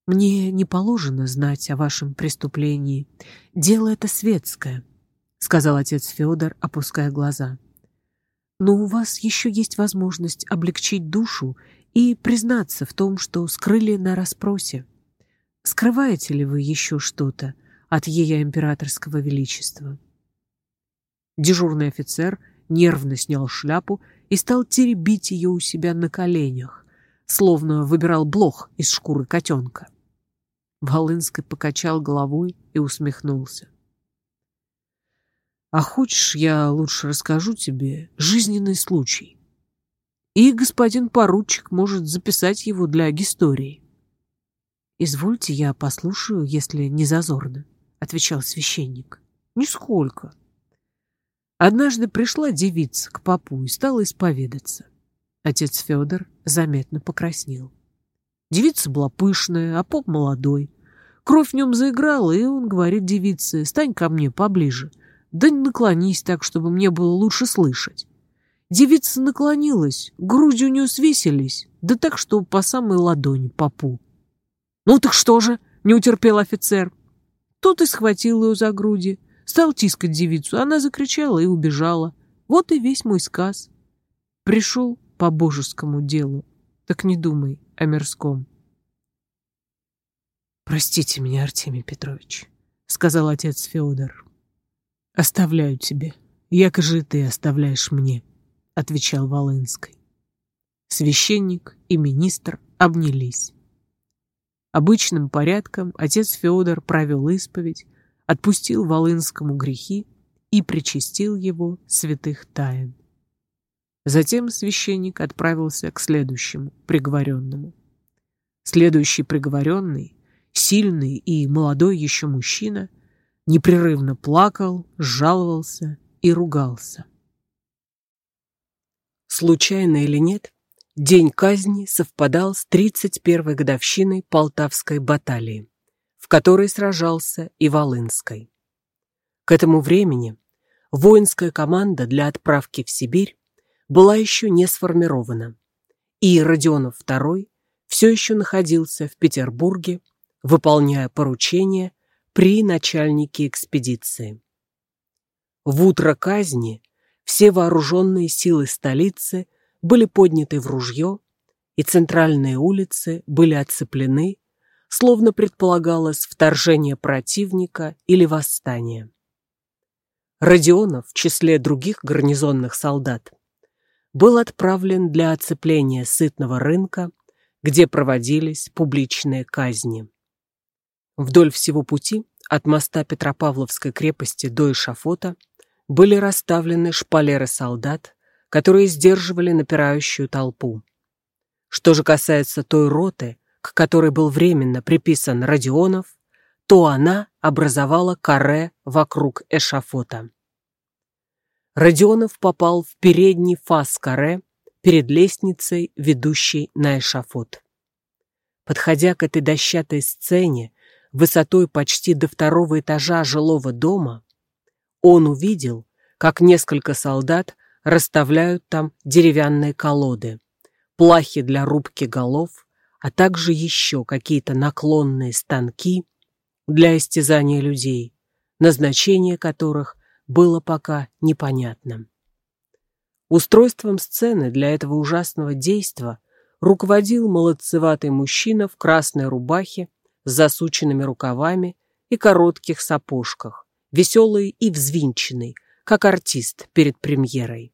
«Мне не положено знать о вашем преступлении. Дело это светское», — сказал отец Федор, опуская глаза. «Но у вас еще есть возможность облегчить душу и признаться в том, что скрыли на расспросе. Скрываете ли вы еще что-то от ее императорского величества?» Дежурный офицер — нервно снял шляпу и стал теребить ее у себя на коленях, словно выбирал блох из шкуры котенка. Волынский покачал головой и усмехнулся. «А хочешь, я лучше расскажу тебе жизненный случай? И господин поручик может записать его для истории». «Извольте, я послушаю, если не зазорно», — отвечал священник. «Нисколько. Однажды пришла девица к попу и стала исповедаться. Отец Федор заметно покраснел. Девица была пышная, а поп молодой. Кровь в нем заиграла, и он говорит девице, «Стань ко мне поближе, да не наклонись так, чтобы мне было лучше слышать». Девица наклонилась, груди у нее свесились, да так, что по самой ладони попу. «Ну так что же?» — не утерпел офицер. Тот и схватил ее за груди, Стал тискать девицу, она закричала и убежала. Вот и весь мой сказ. Пришел по божескому делу, так не думай о мирском. «Простите меня, Артемий Петрович», — сказал отец Федор. «Оставляю тебе, яко же ты оставляешь мне», — отвечал Волынский. Священник и министр обнялись. Обычным порядком отец Федор провел исповедь, отпустил Волынскому грехи и причастил его святых тайн. Затем священник отправился к следующему приговоренному. Следующий приговоренный, сильный и молодой еще мужчина, непрерывно плакал, жаловался и ругался. Случайно или нет, день казни совпадал с 31-й годовщиной Полтавской баталии в которой сражался и Волынской. К этому времени воинская команда для отправки в Сибирь была еще не сформирована, и Родионов II все еще находился в Петербурге, выполняя поручения при начальнике экспедиции. В утро казни все вооруженные силы столицы были подняты в ружье, и центральные улицы были оцеплены словно предполагалось вторжение противника или восстание. Родионов в числе других гарнизонных солдат был отправлен для оцепления сытного рынка, где проводились публичные казни. Вдоль всего пути от моста Петропавловской крепости до эшафота были расставлены шпалеры солдат, которые сдерживали напирающую толпу. Что же касается той роты, к которой был временно приписан Родионов, то она образовала каре вокруг эшафота. Родионов попал в передний фас каре перед лестницей, ведущей на эшафот. Подходя к этой дощатой сцене, высотой почти до второго этажа жилого дома, он увидел, как несколько солдат расставляют там деревянные колоды, плахи для рубки голов, а также еще какие-то наклонные станки для истязания людей, назначение которых было пока непонятным. Устройством сцены для этого ужасного действа руководил молодцеватый мужчина в красной рубахе с засученными рукавами и коротких сапожках, веселый и взвинченный, как артист перед премьерой.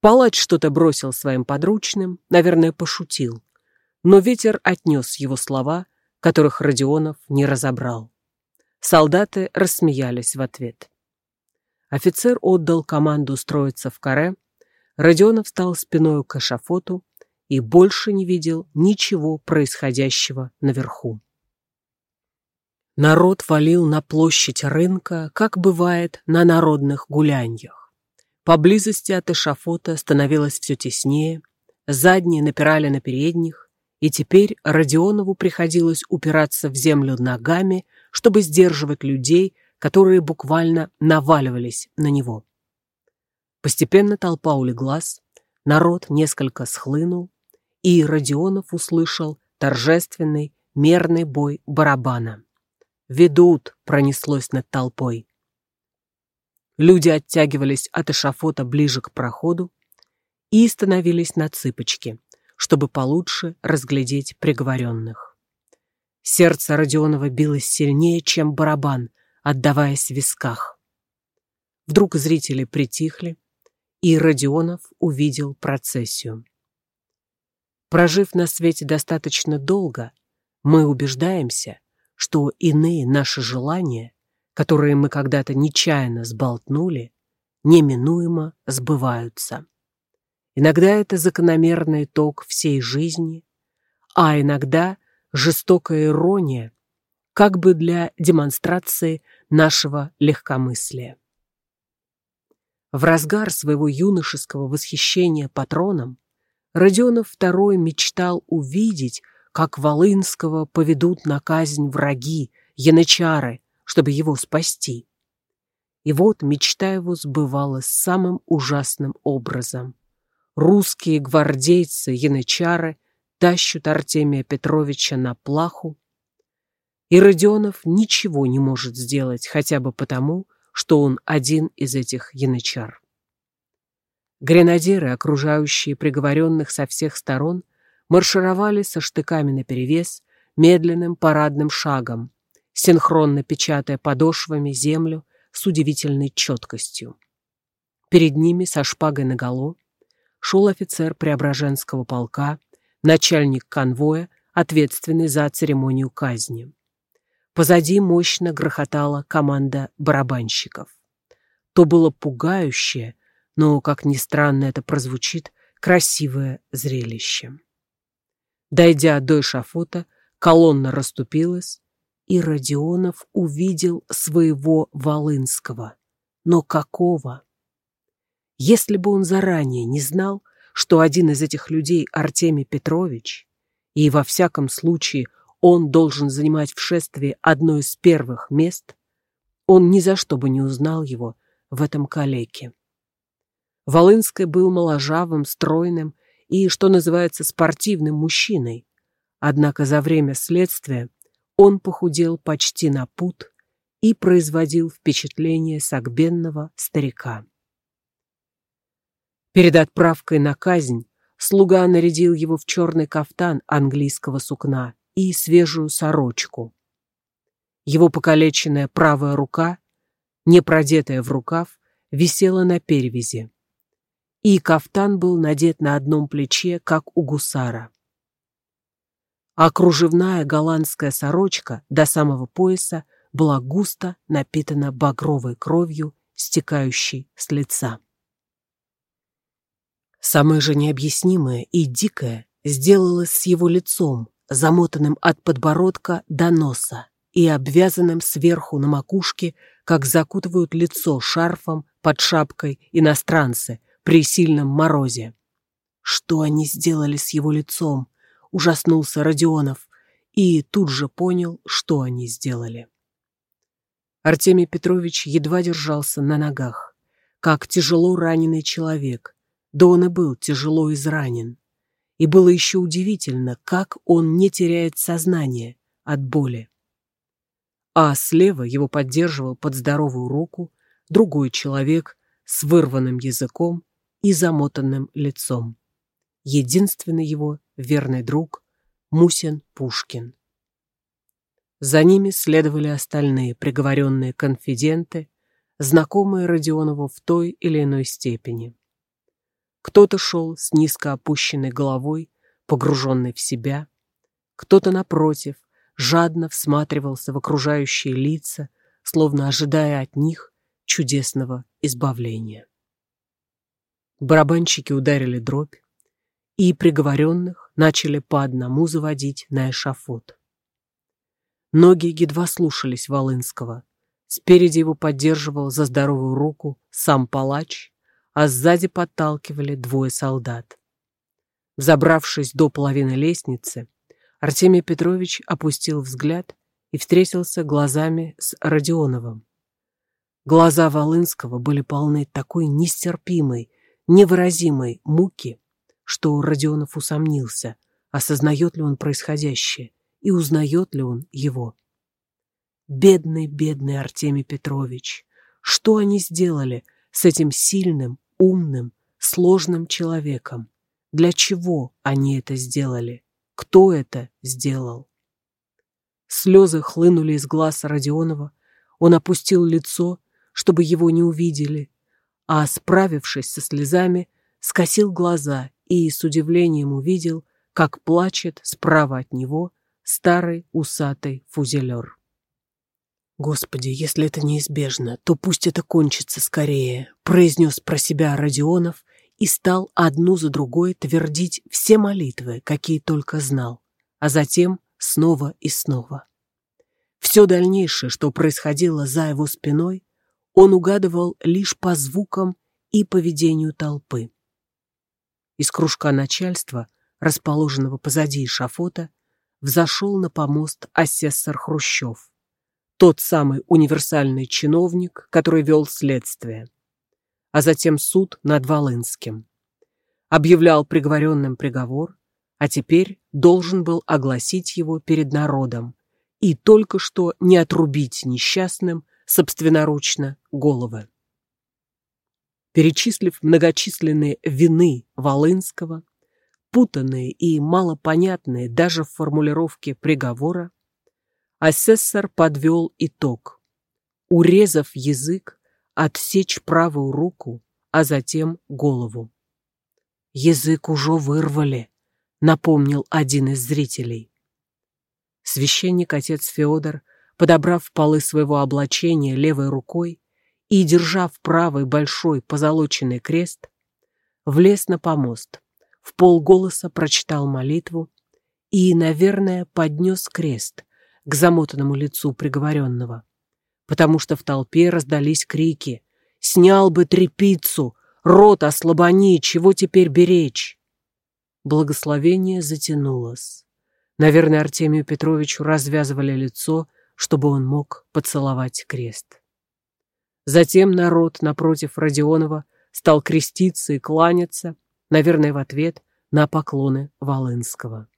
Палач что-то бросил своим подручным, наверное, пошутил, но ветер отнес его слова, которых Родионов не разобрал. Солдаты рассмеялись в ответ. Офицер отдал команду строиться в каре, Родионов стал спиной к эшафоту и больше не видел ничего происходящего наверху. Народ валил на площадь рынка, как бывает на народных гуляньях. Поблизости от эшафота становилось все теснее, задние напирали на передних, и теперь Родионову приходилось упираться в землю ногами, чтобы сдерживать людей, которые буквально наваливались на него. Постепенно толпа улеглась, народ несколько схлынул, и Родионов услышал торжественный мерный бой барабана. «Ведут!» — пронеслось над толпой. Люди оттягивались от эшафота ближе к проходу и становились на цыпочки, чтобы получше разглядеть приговоренных. Сердце Родионова билось сильнее, чем барабан, отдаваясь в висках. Вдруг зрители притихли, и Родионов увидел процессию. Прожив на свете достаточно долго, мы убеждаемся, что иные наши желания, которые мы когда-то нечаянно сболтнули, неминуемо сбываются. Иногда это закономерный итог всей жизни, а иногда жестокая ирония, как бы для демонстрации нашего легкомыслия. В разгар своего юношеского восхищения патроном Родионов II мечтал увидеть, как Волынского поведут на казнь враги, янычары, чтобы его спасти. И вот мечта его сбывалась самым ужасным образом русские гвардейцы, янычары тащут Артемия Петровича на плаху, и Родионов ничего не может сделать хотя бы потому, что он один из этих янычар. Гренадеры, окружающие приговоренных со всех сторон, маршировали со штыками наперевес медленным парадным шагом, синхронно печатая подошвами землю с удивительной четкостью. Перед ними со шпагой наголо шел офицер Преображенского полка, начальник конвоя, ответственный за церемонию казни. Позади мощно грохотала команда барабанщиков. То было пугающее, но, как ни странно это прозвучит, красивое зрелище. Дойдя до эшафота, колонна расступилась, и Родионов увидел своего Волынского. Но какого? Если бы он заранее не знал, что один из этих людей Артемий Петрович, и во всяком случае он должен занимать в шествии одно из первых мест, он ни за что бы не узнал его в этом калеке. Волынский был моложавым, стройным и, что называется, спортивным мужчиной, однако за время следствия он похудел почти на пуд и производил впечатление сагбенного старика. Перед отправкой на казнь слуга нарядил его в черный кафтан английского сукна и свежую сорочку. Его покалеченная правая рука, не продетая в рукав, висела на перевязи. И кафтан был надет на одном плече, как у гусара. А кружевная голландская сорочка до самого пояса была густо напитана багровой кровью, стекающей с лица. Самое же необъяснимое и дикое сделалось с его лицом, замотанным от подбородка до носа и обвязанным сверху на макушке, как закутывают лицо шарфом под шапкой иностранцы при сильном морозе. Что они сделали с его лицом? Ужаснулся Родионов и тут же понял, что они сделали. Артемий Петрович едва держался на ногах. как тяжело раненый человек, да он и был тяжело изранен. И было еще удивительно, как он не теряет сознание от боли. А слева его поддерживал под здоровую руку другой человек с вырванным языком и замотанным лицом. Единственный его верный друг Мусин Пушкин. За ними следовали остальные приговоренные конфиденты, знакомые Родионову в той или иной степени. Кто-то шел с низко опущенной головой, погруженный в себя, кто-то, напротив, жадно всматривался в окружающие лица, словно ожидая от них чудесного избавления. Барабанщики ударили дробь, и приговоренных начали по одному заводить на эшафот. Ноги едва слушались Волынского. Спереди его поддерживал за здоровую руку сам палач, а сзади подталкивали двое солдат. Забравшись до половины лестницы, Артемий Петрович опустил взгляд и встретился глазами с Родионовым. Глаза Волынского были полны такой нестерпимой, невыразимой муки, что Родионов усомнился, осознает ли он происходящее и узнает ли он его. Бедный, бедный Артемий Петрович, что они сделали с этим сильным, умным, сложным человеком? Для чего они это сделали? Кто это сделал? Слезы хлынули из глаз Родионова. Он опустил лицо, чтобы его не увидели, а, справившись со слезами, скосил глаза и с удивлением увидел, как плачет справа от него старый усатый фузелер. «Господи, если это неизбежно, то пусть это кончится скорее», произнес про себя Родионов и стал одну за другой твердить все молитвы, какие только знал, а затем снова и снова. Все дальнейшее, что происходило за его спиной, он угадывал лишь по звукам и поведению толпы. Из кружка начальства, расположенного позади шафота, взошел на помост асессор Хрущев, тот самый универсальный чиновник, который вел следствие, а затем суд над Волынским. Объявлял приговоренным приговор, а теперь должен был огласить его перед народом и только что не отрубить несчастным собственноручно головы. Перечислив многочисленные вины Волынского, путанные и малопонятные даже в формулировке приговора, асессор подвел итог. Урезав язык, отсечь правую руку, а затем голову. «Язык уже вырвали», — напомнил один из зрителей. Священник отец Феодор, подобрав полы своего облачения левой рукой и, держа в правой большой позолоченный крест, влез на помост, в полголоса прочитал молитву и, наверное, поднес крест к замотанному лицу приговоренного, потому что в толпе раздались крики «Снял бы трепицу! Рот ослабони! Чего теперь беречь?» Благословение затянулось. Наверное, Артемию Петровичу развязывали лицо, чтобы он мог поцеловать крест. Затем народ напротив Родионова стал креститься и кланяться, наверное, в ответ на поклоны Волынского.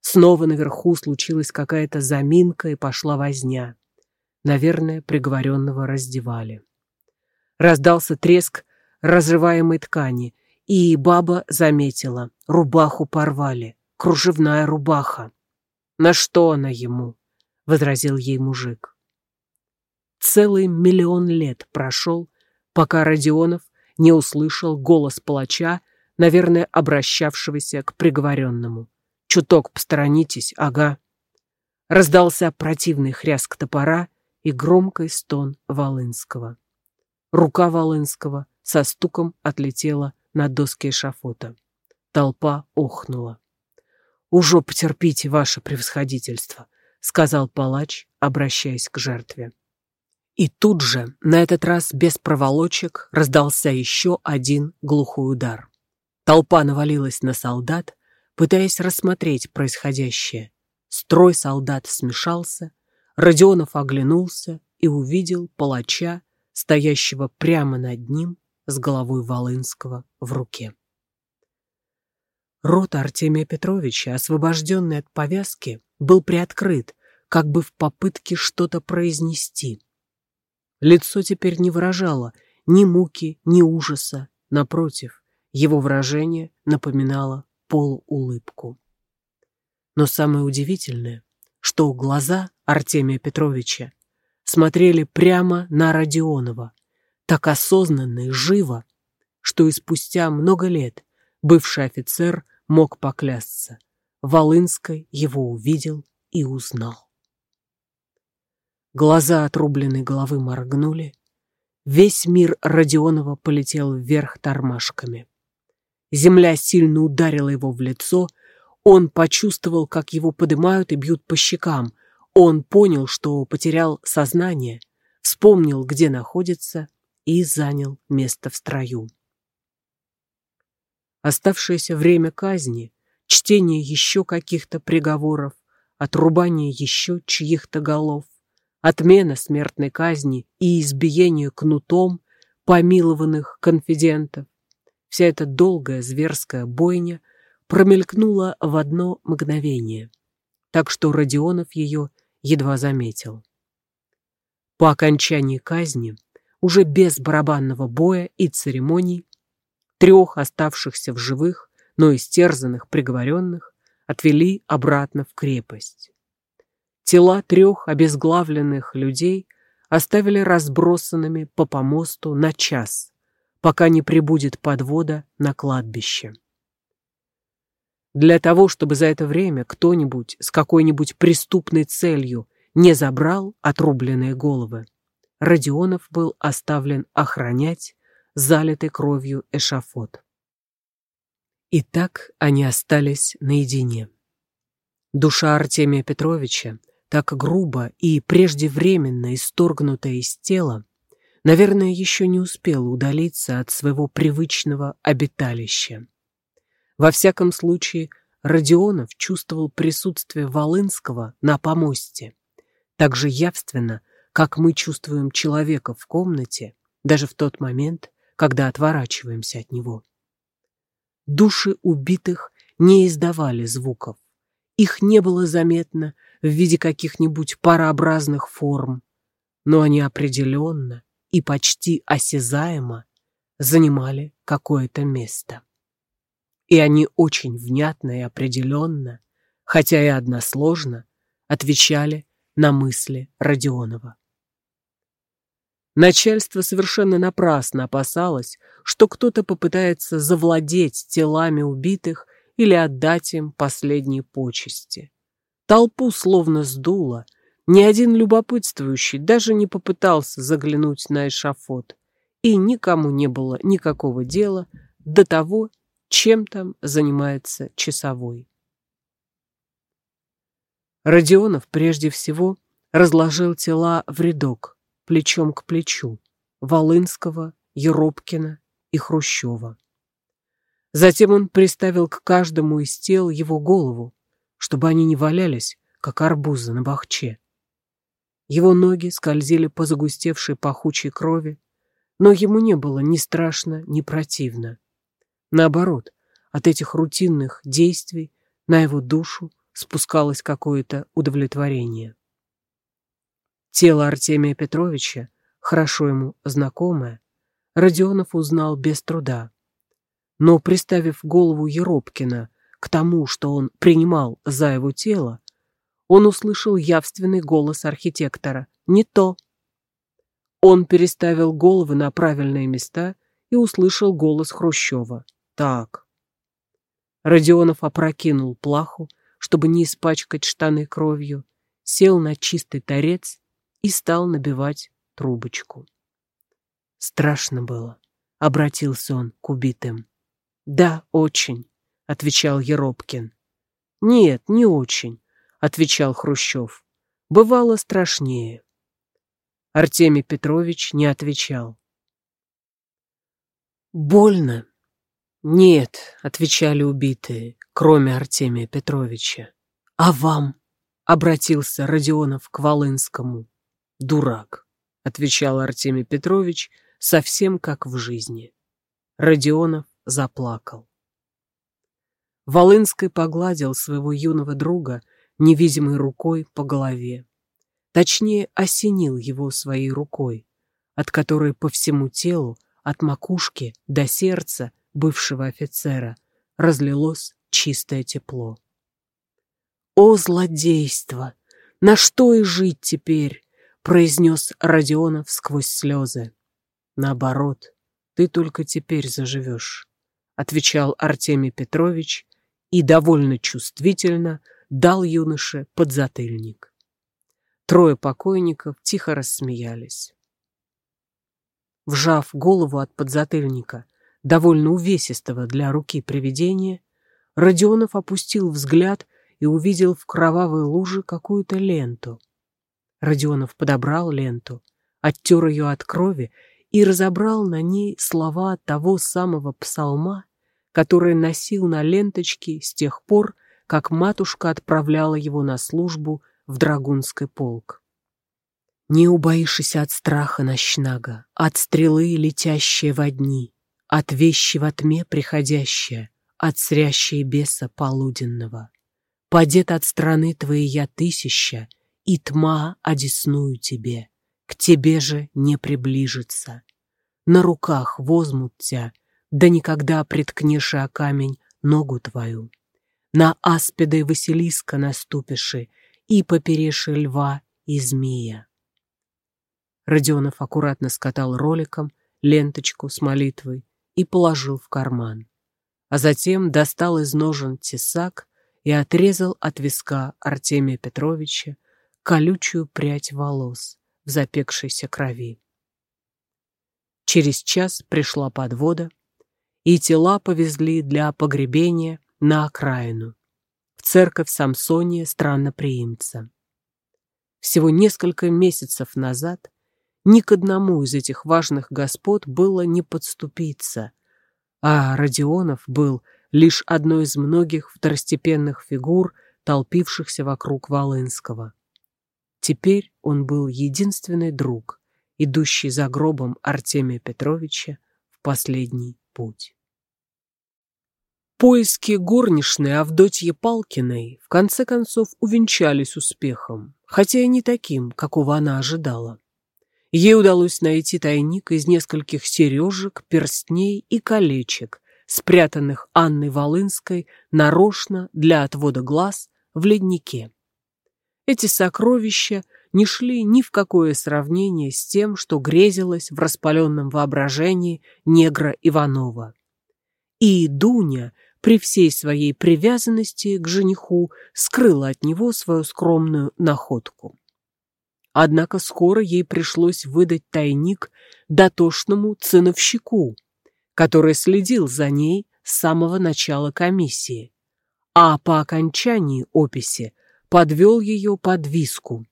Снова наверху случилась какая-то заминка и пошла возня. Наверное, приговоренного раздевали. Раздался треск разрываемой ткани, и баба заметила, рубаху порвали, кружевная рубаха. «На что она ему?» — возразил ей мужик. Целый миллион лет прошел, пока Родионов не услышал голос палача наверное, обращавшегося к приговоренному. «Чуток посторонитесь, ага». Раздался противный хряск топора и громкий стон Волынского. Рука Волынского со стуком отлетела на доски эшафота. Толпа охнула. «Уже потерпите, ваше превосходительство», — сказал палач, обращаясь к жертве. И тут же, на этот раз без проволочек, раздался еще один глухой удар. Толпа навалилась на солдат, пытаясь рассмотреть происходящее. Строй солдат смешался, Родионов оглянулся и увидел палача стоящего прямо над ним с головой Волынского в руке. Рот Артемия Петровича, освобожденный от повязки, был приоткрыт, как бы в попытке что-то произнести. Лицо теперь не выражало ни муки, ни ужаса. Напротив, его выражение напоминало полуулыбку. Но самое удивительное, что глаза Артемия Петровича смотрели прямо на Родионова, так осознанно и живо, что и спустя много лет бывший офицер мог поклясться. Волынской его увидел и узнал. Глаза отрубленной головы моргнули. Весь мир Родионова полетел вверх тормашками. Земля сильно ударила его в лицо. Он почувствовал, как его поднимают и бьют по щекам. Он понял, что потерял сознание, вспомнил, где находится, и занял место в строю. Оставшееся время казни, чтение еще каких-то приговоров, отрубание еще чьих-то голов, отмена смертной казни и избиение кнутом помилованных конфидентов. Вся эта долгая зверская бойня промелькнула в одно мгновение, так что Родионов ее едва заметил. По окончании казни, уже без барабанного боя и церемоний, трех оставшихся в живых, но истерзанных приговоренных отвели обратно в крепость. Тела трех обезглавленных людей оставили разбросанными по помосту на час, пока не прибудет подвода на кладбище. Для того, чтобы за это время кто-нибудь с какой-нибудь преступной целью не забрал отрубленные головы, Родионов был оставлен охранять залитый кровью эшафот. И так они остались наедине. Душа Артемия Петровича, так грубо и преждевременно исторгнутая из тела, наверное, еще не успела удалиться от своего привычного обиталища. Во всяком случае, Родионов чувствовал присутствие Волынского на помосте, так же явственно, как мы чувствуем человека в комнате, даже в тот момент, когда отворачиваемся от него. Души убитых не издавали звуков. Их не было заметно в виде каких-нибудь парообразных форм, но они определенно и почти осязаемо занимали какое-то место. И они очень внятно и определенно, хотя и односложно, отвечали на мысли Родионова. Начальство совершенно напрасно опасалось, что кто-то попытается завладеть телами убитых или отдать им последние почести. Толпу словно сдуло, ни один любопытствующий даже не попытался заглянуть на эшафот, и никому не было никакого дела до того, чем там занимается часовой. Родионов прежде всего разложил тела в рядок, плечом к плечу Волынского, Еропкина и Хрущева. Затем он приставил к каждому из тел его голову, чтобы они не валялись, как арбузы на бахче. Его ноги скользили по загустевшей пахучей крови, но ему не было ни страшно, ни противно. Наоборот, от этих рутинных действий на его душу спускалось какое-то удовлетворение. Тело Артемия Петровича, хорошо ему знакомое, Родионов узнал без труда. Но, приставив голову Еропкина к тому, что он принимал за его тело, он услышал явственный голос архитектора «Не то». Он переставил головы на правильные места и услышал голос Хрущева «Так». Родионов опрокинул плаху, чтобы не испачкать штаны кровью, сел на чистый торец и стал набивать трубочку. Страшно было, обратился он к убитым. Да, очень, отвечал Еропкин. Нет, не очень, отвечал Хрущев. Бывало страшнее. Артемий Петрович не отвечал. Больно? Нет, отвечали убитые, кроме Артемия Петровича. А вам? Обратился Родионов к Волынскому. Дурак. — отвечал Артемий Петрович, совсем как в жизни. Родионов заплакал. Волынский погладил своего юного друга невидимой рукой по голове. Точнее, осенил его своей рукой, от которой по всему телу, от макушки до сердца бывшего офицера, разлилось чистое тепло. «О, злодейство! На что и жить теперь?» — произнес Родионов сквозь слезы. «Наоборот, ты только теперь заживешь», — отвечал Артемий Петрович и довольно чувствительно дал юноше подзатыльник. Трое покойников тихо рассмеялись. Вжав голову от подзатыльника, довольно увесистого для руки привидения, Родионов опустил взгляд и увидел в кровавой луже какую-то ленту. Родионов подобрал ленту, оттер ее от крови и разобрал на ней слова того самого псалма, который носил на ленточке с тех пор, как матушка отправляла его на службу в Драгунский полк. Не убоишься от страха ночнага, от стрелы, летящей во дни, от вещи во тьме приходящая, от срящей беса полуденного. Падет от страны твоей я тысяча, и тьма одесную тебе, к тебе же не приближится. На руках возьмут тебя, да никогда приткнешь о камень ногу твою. На аспида Василиска наступиши и попереши льва и змея. Родионов аккуратно скатал роликом ленточку с молитвой и положил в карман, а затем достал из ножен тесак и отрезал от виска Артемия Петровича колючую прядь волос в запекшейся крови. Через час пришла подвода, и тела повезли для погребения на окраину, в церковь Самсония странноприимца. Всего несколько месяцев назад ни к одному из этих важных господ было не подступиться, а Родионов был лишь одной из многих второстепенных фигур, толпившихся вокруг Волынского. Теперь он был единственный друг, идущий за гробом Артемия Петровича в последний путь. Поиски горничной Авдотьи Палкиной в конце концов увенчались успехом, хотя и не таким, какого она ожидала. Ей удалось найти тайник из нескольких сережек, перстней и колечек, спрятанных Анной Волынской нарочно для отвода глаз в леднике. Эти сокровища не шли ни в какое сравнение с тем, что грезилось в распаленном воображении негра Иванова. И Дуня, при всей своей привязанности к жениху, скрыла от него свою скромную находку. Однако скоро ей пришлось выдать тайник дотошному ценовщику, который следил за ней с самого начала комиссии, а по окончании описи подвел ее под виску,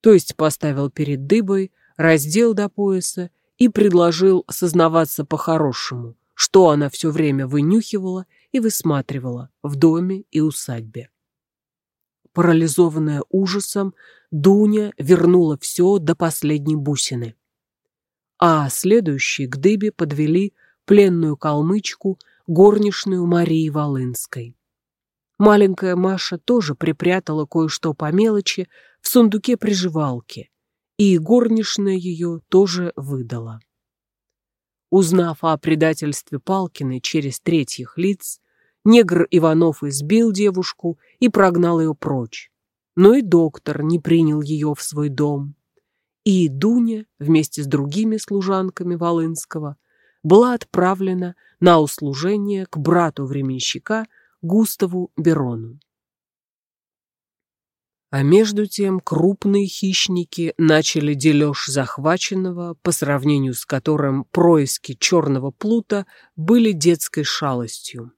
то есть поставил перед дыбой, раздел до пояса и предложил сознаваться по-хорошему, что она все время вынюхивала и высматривала в доме и усадьбе. Парализованная ужасом, Дуня вернула все до последней бусины. А следующие к дыбе подвели пленную калмычку, горничную Марии Волынской. Маленькая Маша тоже припрятала кое-что по мелочи в сундуке приживалки, и горничная ее тоже выдала. Узнав о предательстве Палкиной через третьих лиц, Негр Иванов избил девушку и прогнал ее прочь. Но и доктор не принял ее в свой дом. И Дуня вместе с другими служанками Волынского была отправлена на услужение к брату временщика Густаву Берону. А между тем крупные хищники начали дележ захваченного, по сравнению с которым происки черного плута были детской шалостью.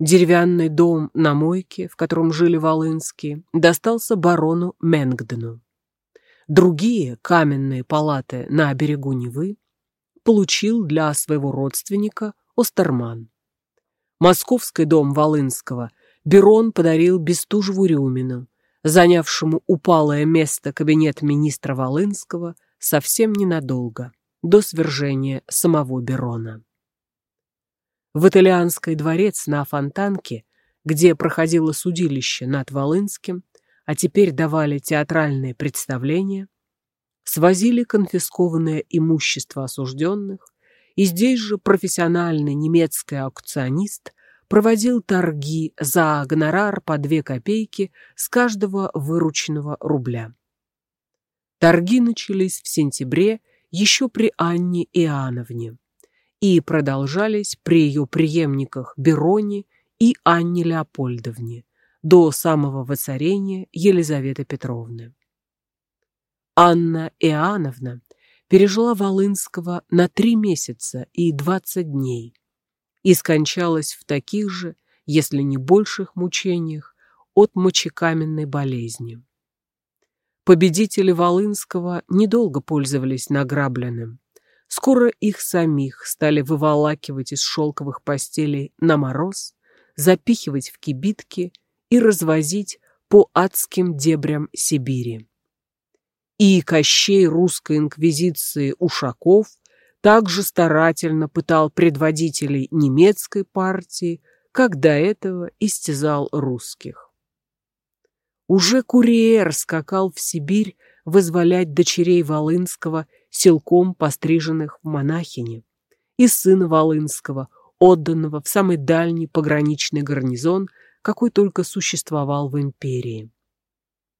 Деревянный дом на мойке, в котором жили Волынские, достался барону Менгдену. Другие каменные палаты на берегу Невы получил для своего родственника Остерман. Московский дом Волынского Берон подарил Бестужеву Рюмину, занявшему упалое место кабинет министра Волынского совсем ненадолго, до свержения самого Берона. В итальянский дворец на Фонтанке, где проходило судилище над Волынским, а теперь давали театральные представления, свозили конфискованное имущество осужденных, и здесь же профессиональный немецкий аукционист проводил торги за гонорар по две копейки с каждого вырученного рубля. Торги начались в сентябре еще при Анне Иоанновне и продолжались при ее преемниках Бероне и Анне Леопольдовне до самого воцарения Елизаветы Петровны. Анна Иоанновна пережила Волынского на три месяца и двадцать дней и скончалась в таких же, если не больших мучениях, от мочекаменной болезни. Победители Волынского недолго пользовались награбленным. Скоро их самих стали выволакивать из шелковых постелей на мороз, запихивать в кибитки и развозить по адским дебрям Сибири. И Кощей русской инквизиции Ушаков также старательно пытал предводителей немецкой партии, как до этого истязал русских. Уже курьер скакал в Сибирь вызволять дочерей Волынского, силком постриженных в монахини, и сына Волынского, отданного в самый дальний пограничный гарнизон, какой только существовал в империи.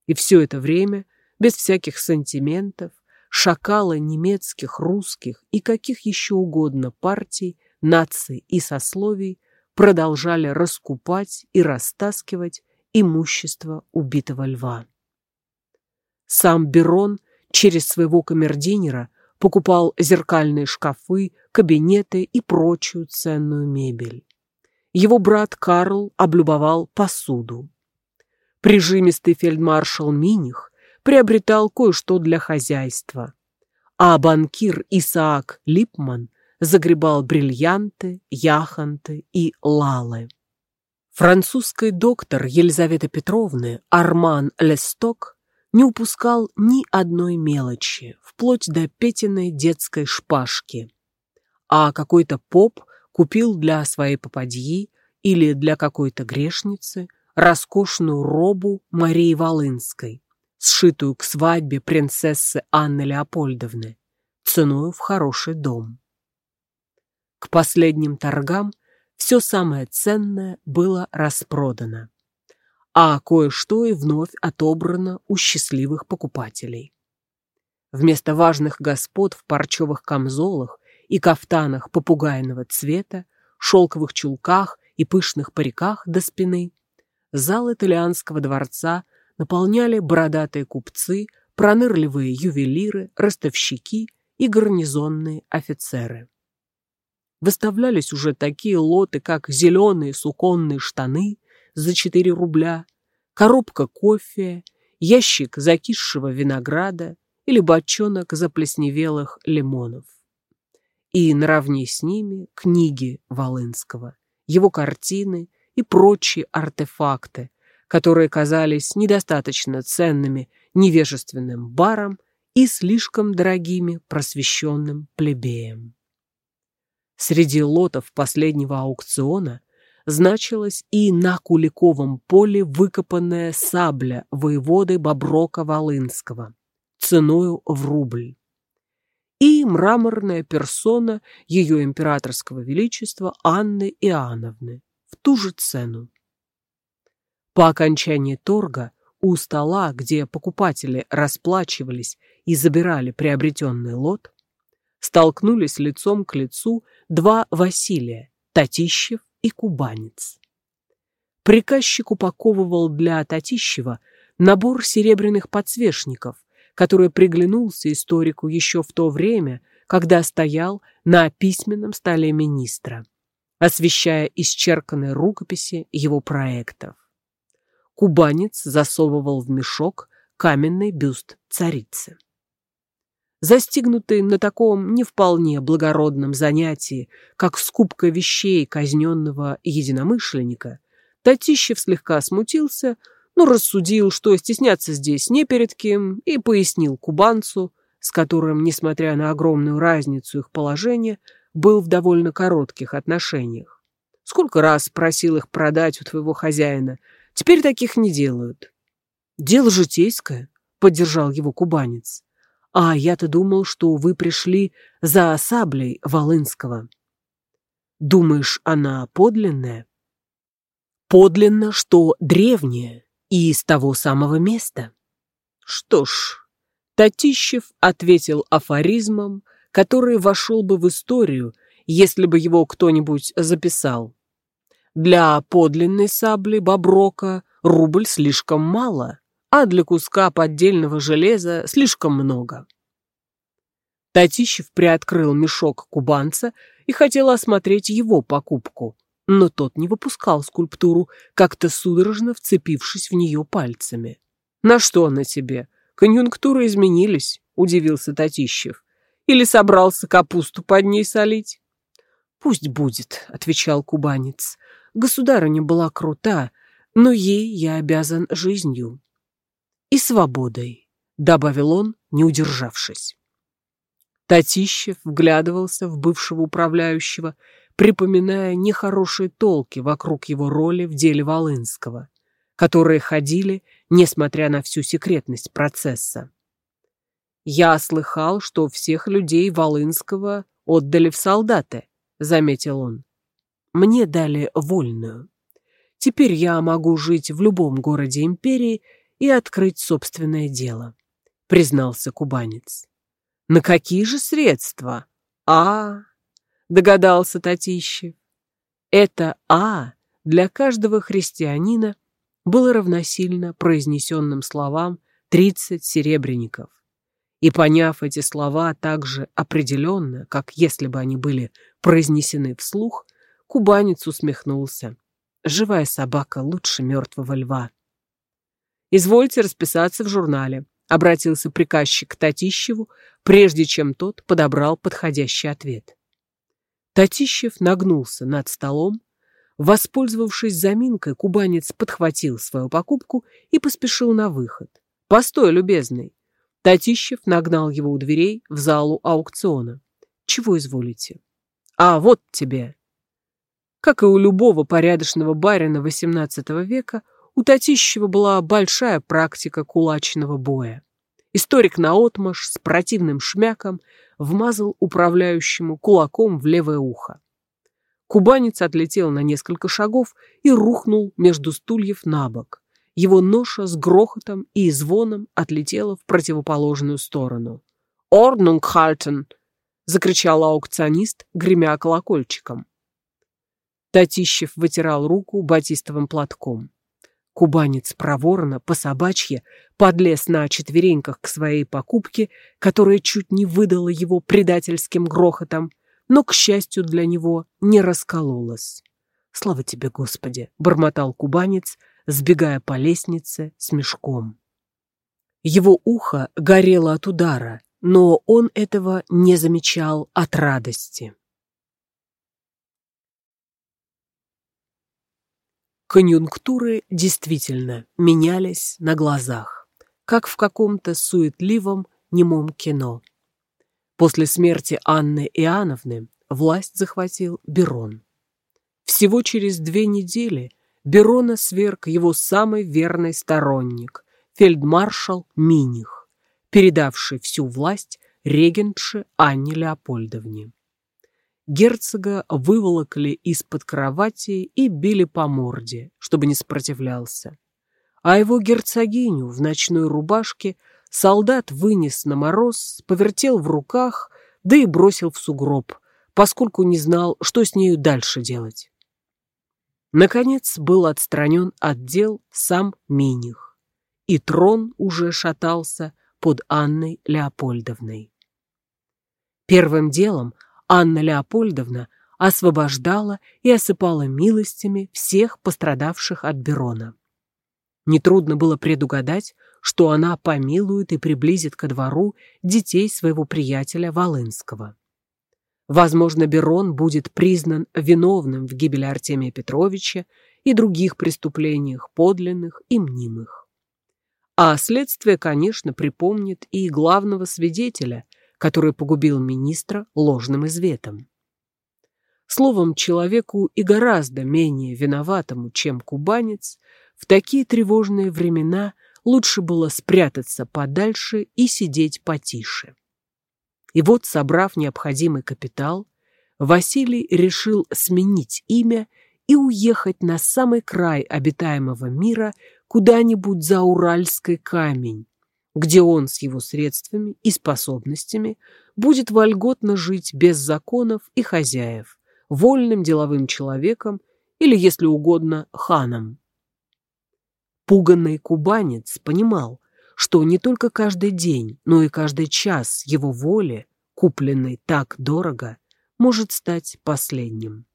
И все это время, без всяких сантиментов, шакалы немецких, русских и каких еще угодно партий, наций и сословий продолжали раскупать и растаскивать имущество убитого льва. Сам Берон через своего камердинера покупал зеркальные шкафы, кабинеты и прочую ценную мебель. Его брат Карл облюбовал посуду. Прижимистый фельдмаршал Миних приобретал кое-что для хозяйства, а банкир Исаак Липман загребал бриллианты, яхонты и лалы. Французский доктор Елизаветы Петровны Арман Лесток не упускал ни одной мелочи, вплоть до Петиной детской шпажки. А какой-то поп купил для своей попадьи или для какой-то грешницы роскошную робу Марии Волынской, сшитую к свадьбе принцессы Анны Леопольдовны, ценою в хороший дом. К последним торгам все самое ценное было распродано, а кое-что и вновь отобрано у счастливых покупателей. Вместо важных господ в парчевых камзолах и кафтанах попугайного цвета, шелковых чулках и пышных париках до спины, зал итальянского дворца наполняли бородатые купцы, пронырливые ювелиры, ростовщики и гарнизонные офицеры выставлялись уже такие лоты, как зеленые суконные штаны за 4 рубля, коробка кофе, ящик закисшего винограда или бочонок заплесневелых лимонов. И наравне с ними книги Волынского, его картины и прочие артефакты, которые казались недостаточно ценными невежественным барам и слишком дорогими просвещенным плебеям. Среди лотов последнего аукциона значилась и на Куликовом поле выкопанная сабля воеводы Боброка-Волынского ценою в рубль и мраморная персона ее императорского величества Анны Иоанновны в ту же цену. По окончании торга у стола, где покупатели расплачивались и забирали приобретенный лот, столкнулись лицом к лицу два Василия, Татищев и Кубанец. Приказчик упаковывал для Татищева набор серебряных подсвечников, который приглянулся историку еще в то время, когда стоял на письменном столе министра, освещая исчерканные рукописи его проектов. Кубанец засовывал в мешок каменный бюст царицы. Застигнутый на таком не вполне благородном занятии, как скупка вещей казненного единомышленника, Татищев слегка смутился, но рассудил, что стесняться здесь не перед кем, и пояснил кубанцу, с которым, несмотря на огромную разницу их положения, был в довольно коротких отношениях. Сколько раз просил их продать у твоего хозяина, теперь таких не делают. Дело житейское, поддержал его кубанец. А я-то думал, что вы пришли за саблей Волынского. Думаешь, она подлинная? Подлинно, что древняя и из того самого места. Что ж, Татищев ответил афоризмом, который вошел бы в историю, если бы его кто-нибудь записал. Для подлинной сабли Боброка рубль слишком мало, а для куска поддельного железа слишком много. Татищев приоткрыл мешок кубанца и хотел осмотреть его покупку, но тот не выпускал скульптуру, как-то судорожно вцепившись в нее пальцами. «На что она тебе? Конъюнктуры изменились», — удивился Татищев. «Или собрался капусту под ней солить?» «Пусть будет», — отвечал кубанец. «Государыня была крута, но ей я обязан жизнью». «И свободой», — добавил он, не удержавшись. Татищев вглядывался в бывшего управляющего, припоминая нехорошие толки вокруг его роли в деле Волынского, которые ходили, несмотря на всю секретность процесса. «Я слыхал, что всех людей Волынского отдали в солдаты», — заметил он. «Мне дали вольную. Теперь я могу жить в любом городе империи и открыть собственное дело», — признался кубанец. «На какие же средства?» «А, догадался Татищев. Это «а» для каждого христианина было равносильно произнесенным словам «тридцать серебряников». И поняв эти слова так же определенно, как если бы они были произнесены вслух, кубанец усмехнулся. Живая собака лучше мертвого льва. «Извольте расписаться в журнале», — обратился приказчик к Татищеву, прежде чем тот подобрал подходящий ответ. Татищев нагнулся над столом. Воспользовавшись заминкой, кубанец подхватил свою покупку и поспешил на выход. «Постой, любезный!» Татищев нагнал его у дверей в залу аукциона. «Чего изволите?» «А, вот тебе!» Как и у любого порядочного барина XVIII века, у Татищева была большая практика кулачного боя. Историк наотмашь с противным шмяком вмазал управляющему кулаком в левое ухо. Кубанец отлетел на несколько шагов и рухнул между стульев на бок. Его ноша с грохотом и звоном отлетела в противоположную сторону. «Орнунг хальтен!» — закричал аукционист, гремя колокольчиком. Татищев вытирал руку батистовым платком. Кубанец проворно, по собачье, подлез на четвереньках к своей покупке, которая чуть не выдала его предательским грохотом, но, к счастью для него, не раскололась. «Слава тебе, Господи!» — бормотал кубанец, сбегая по лестнице с мешком. Его ухо горело от удара, но он этого не замечал от радости. Конъюнктуры действительно менялись на глазах, как в каком-то суетливом немом кино. После смерти Анны Иоанновны власть захватил Берон. Всего через две недели Берона сверг его самый верный сторонник, фельдмаршал Миних, передавший всю власть регентше Анне Леопольдовне герцога выволокли из-под кровати и били по морде, чтобы не сопротивлялся. А его герцогиню в ночной рубашке солдат вынес на мороз, повертел в руках, да и бросил в сугроб, поскольку не знал, что с нею дальше делать. Наконец был отстранен от дел сам Миних, и трон уже шатался под Анной Леопольдовной. Первым делом Анна Леопольдовна освобождала и осыпала милостями всех пострадавших от Берона. Нетрудно было предугадать, что она помилует и приблизит ко двору детей своего приятеля Волынского. Возможно, Берон будет признан виновным в гибели Артемия Петровича и других преступлениях подлинных и мнимых. А следствие, конечно, припомнит и главного свидетеля, который погубил министра ложным изветом. Словом, человеку и гораздо менее виноватому, чем кубанец, в такие тревожные времена лучше было спрятаться подальше и сидеть потише. И вот, собрав необходимый капитал, Василий решил сменить имя и уехать на самый край обитаемого мира куда-нибудь за Уральский камень, где он с его средствами и способностями будет вольготно жить без законов и хозяев, вольным деловым человеком или, если угодно, ханом. Пуганный кубанец понимал, что не только каждый день, но и каждый час его воли, купленной так дорого, может стать последним.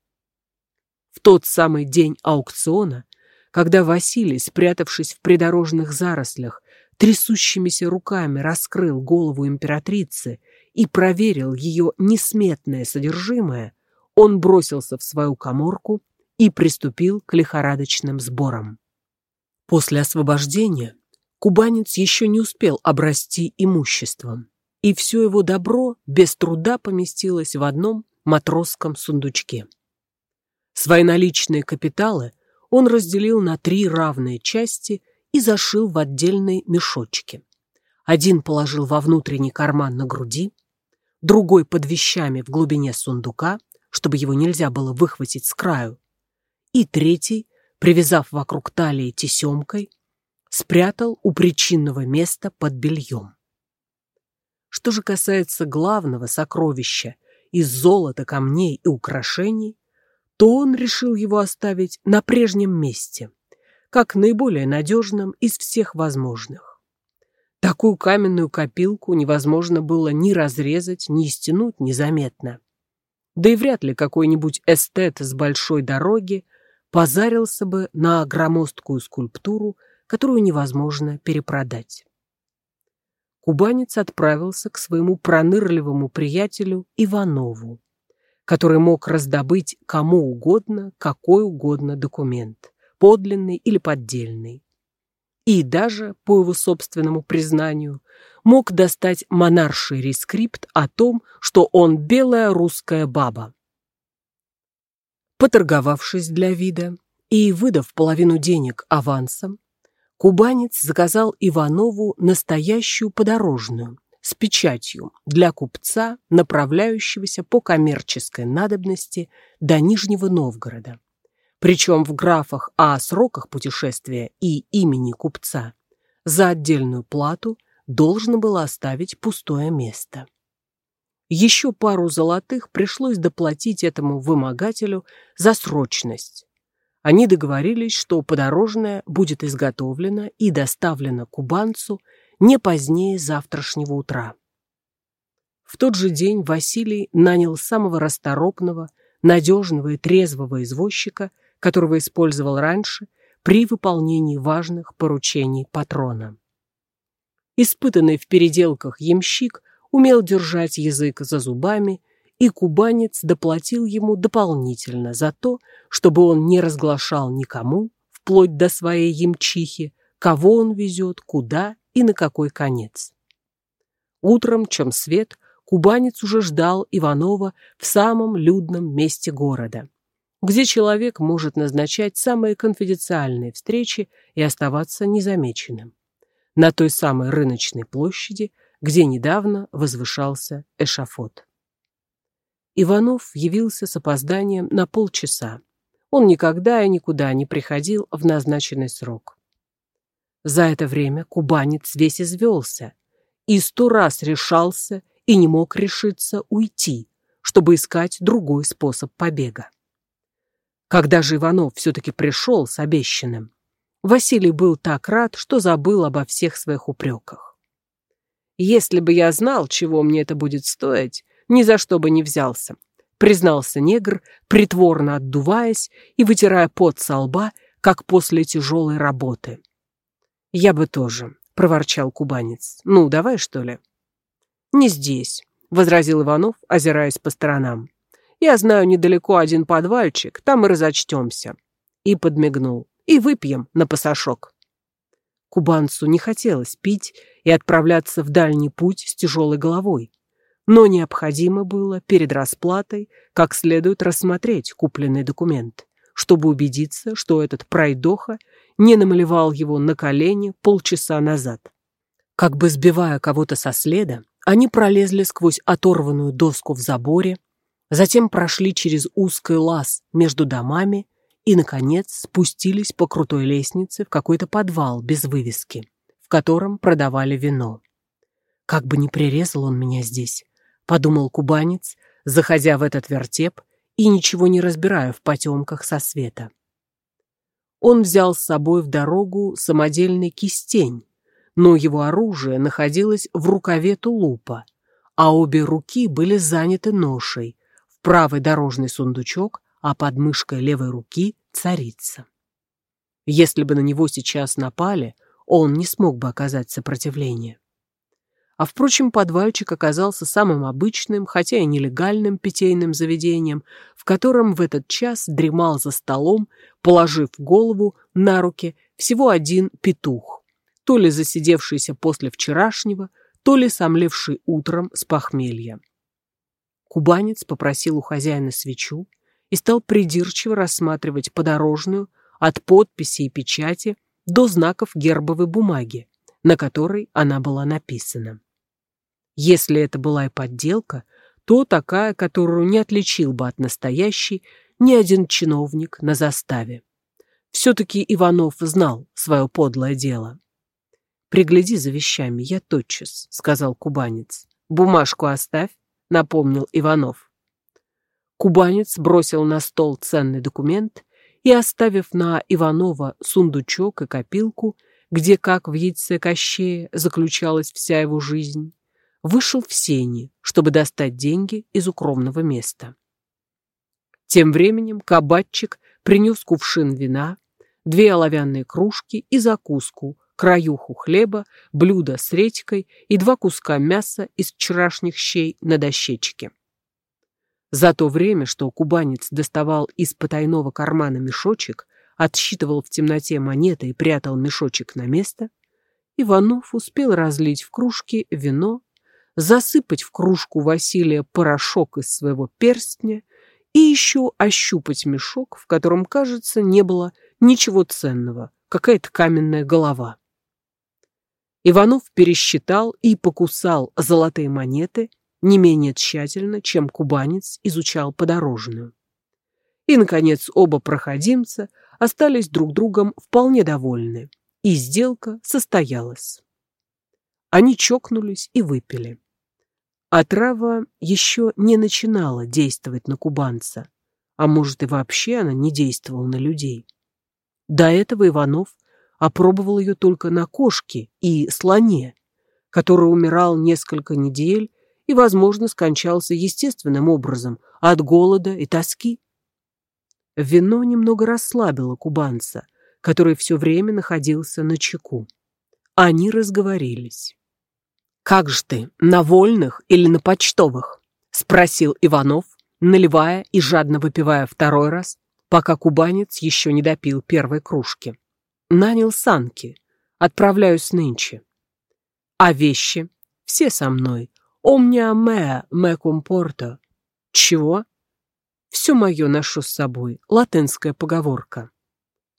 В тот самый день аукциона, когда Василий, спрятавшись в придорожных зарослях, трясущимися руками раскрыл голову императрицы и проверил ее несметное содержимое, он бросился в свою коморку и приступил к лихорадочным сборам. После освобождения кубанец еще не успел обрасти имуществом, и все его добро без труда поместилось в одном матросском сундучке. Свои наличные капиталы он разделил на три равные части и зашил в отдельные мешочки. Один положил во внутренний карман на груди, другой под вещами в глубине сундука, чтобы его нельзя было выхватить с краю, и третий, привязав вокруг талии тесемкой, спрятал у причинного места под бельем. Что же касается главного сокровища из золота, камней и украшений, то он решил его оставить на прежнем месте, как наиболее надежном из всех возможных. Такую каменную копилку невозможно было ни разрезать, ни стянуть незаметно. Да и вряд ли какой-нибудь эстет с большой дороги позарился бы на громоздкую скульптуру, которую невозможно перепродать. Кубанец отправился к своему пронырливому приятелю Иванову, который мог раздобыть кому угодно какой угодно документ, подлинный или поддельный. И даже, по его собственному признанию, мог достать монарший рескрипт о том, что он белая русская баба. Поторговавшись для вида и выдав половину денег авансом, кубанец заказал Иванову настоящую подорожную с печатью для купца, направляющегося по коммерческой надобности до Нижнего Новгорода. Причем в графах о сроках путешествия и имени купца за отдельную плату должно было оставить пустое место. Еще пару золотых пришлось доплатить этому вымогателю за срочность. Они договорились, что подорожное будет изготовлено и доставлено кубанцу не позднее завтрашнего утра. В тот же день Василий нанял самого расторопного, надежного и трезвого извозчика, которого использовал раньше при выполнении важных поручений патрона. Испытанный в переделках ямщик умел держать язык за зубами, и кубанец доплатил ему дополнительно за то, чтобы он не разглашал никому, вплоть до своей ямчихи, кого он везет, куда и на какой конец. Утром, чем свет, кубанец уже ждал Иванова в самом людном месте города, где человек может назначать самые конфиденциальные встречи и оставаться незамеченным на той самой рыночной площади, где недавно возвышался эшафот. Иванов явился с опозданием на полчаса. Он никогда и никуда не приходил в назначенный срок. За это время кубанец весь извелся и сто раз решался и не мог решиться уйти, чтобы искать другой способ побега. Когда же Иванов все-таки пришел с обещанным, Василий был так рад, что забыл обо всех своих упреках. «Если бы я знал, чего мне это будет стоить, ни за что бы не взялся», признался негр, притворно отдуваясь и вытирая пот со лба, как после тяжелой работы. «Я бы тоже», — проворчал кубанец. «Ну, давай, что ли?» «Не здесь», — возразил Иванов, озираясь по сторонам. «Я знаю недалеко один подвальчик, там и разочтемся». И подмигнул и выпьем на пасашок. Кубанцу не хотелось пить и отправляться в дальний путь с тяжелой головой, но необходимо было перед расплатой как следует рассмотреть купленный документ, чтобы убедиться, что этот пройдоха не намалевал его на колени полчаса назад. Как бы сбивая кого-то со следа, они пролезли сквозь оторванную доску в заборе, затем прошли через узкий лаз между домами и, наконец, спустились по крутой лестнице в какой-то подвал без вывески, в котором продавали вино. «Как бы не прирезал он меня здесь», — подумал кубанец, заходя в этот вертеп и ничего не разбирая в потемках со света. Он взял с собой в дорогу самодельный кистень, но его оружие находилось в рукаве тулупа, а обе руки были заняты ношей, правый дорожный сундучок, а под мышкой левой руки царица. Если бы на него сейчас напали, он не смог бы оказать сопротивление. А впрочем, подвальчик оказался самым обычным, хотя и нелегальным питейным заведением, в котором в этот час дремал за столом, положив голову на руки всего один петух, то ли засидевшийся после вчерашнего, то ли сомлевший утром с похмелья. Кубанец попросил у хозяина свечу, и стал придирчиво рассматривать подорожную от подписи и печати до знаков гербовой бумаги, на которой она была написана. Если это была и подделка, то такая, которую не отличил бы от настоящей ни один чиновник на заставе. Все-таки Иванов знал свое подлое дело. «Пригляди за вещами, я тотчас», — сказал кубанец. «Бумажку оставь», — напомнил Иванов. Кубанец бросил на стол ценный документ и, оставив на Иванова сундучок и копилку, где, как в яйце Кощея, заключалась вся его жизнь, вышел в сени, чтобы достать деньги из укромного места. Тем временем кабачик принес кувшин вина, две оловянные кружки и закуску, краюху хлеба, блюдо с редькой и два куска мяса из вчерашних щей на дощечке. За то время, что кубанец доставал из потайного кармана мешочек, отсчитывал в темноте монеты и прятал мешочек на место, Иванов успел разлить в кружке вино, засыпать в кружку Василия порошок из своего перстня и еще ощупать мешок, в котором, кажется, не было ничего ценного, какая-то каменная голова. Иванов пересчитал и покусал золотые монеты не менее тщательно, чем кубанец изучал подорожную. И, наконец, оба проходимца остались друг другом вполне довольны, и сделка состоялась. Они чокнулись и выпили. А трава еще не начинала действовать на кубанца, а может и вообще она не действовала на людей. До этого Иванов опробовал ее только на кошке и слоне, который умирал несколько недель и, возможно, скончался естественным образом от голода и тоски. Вино немного расслабило кубанца, который все время находился на чеку. Они разговорились. «Как же ты, на вольных или на почтовых?» — спросил Иванов, наливая и жадно выпивая второй раз, пока кубанец еще не допил первой кружки. «Нанял санки. Отправляюсь нынче. А вещи? Все со мной. Omnia mea me comporta. Чего? Все мое ношу с собой. Латинская поговорка.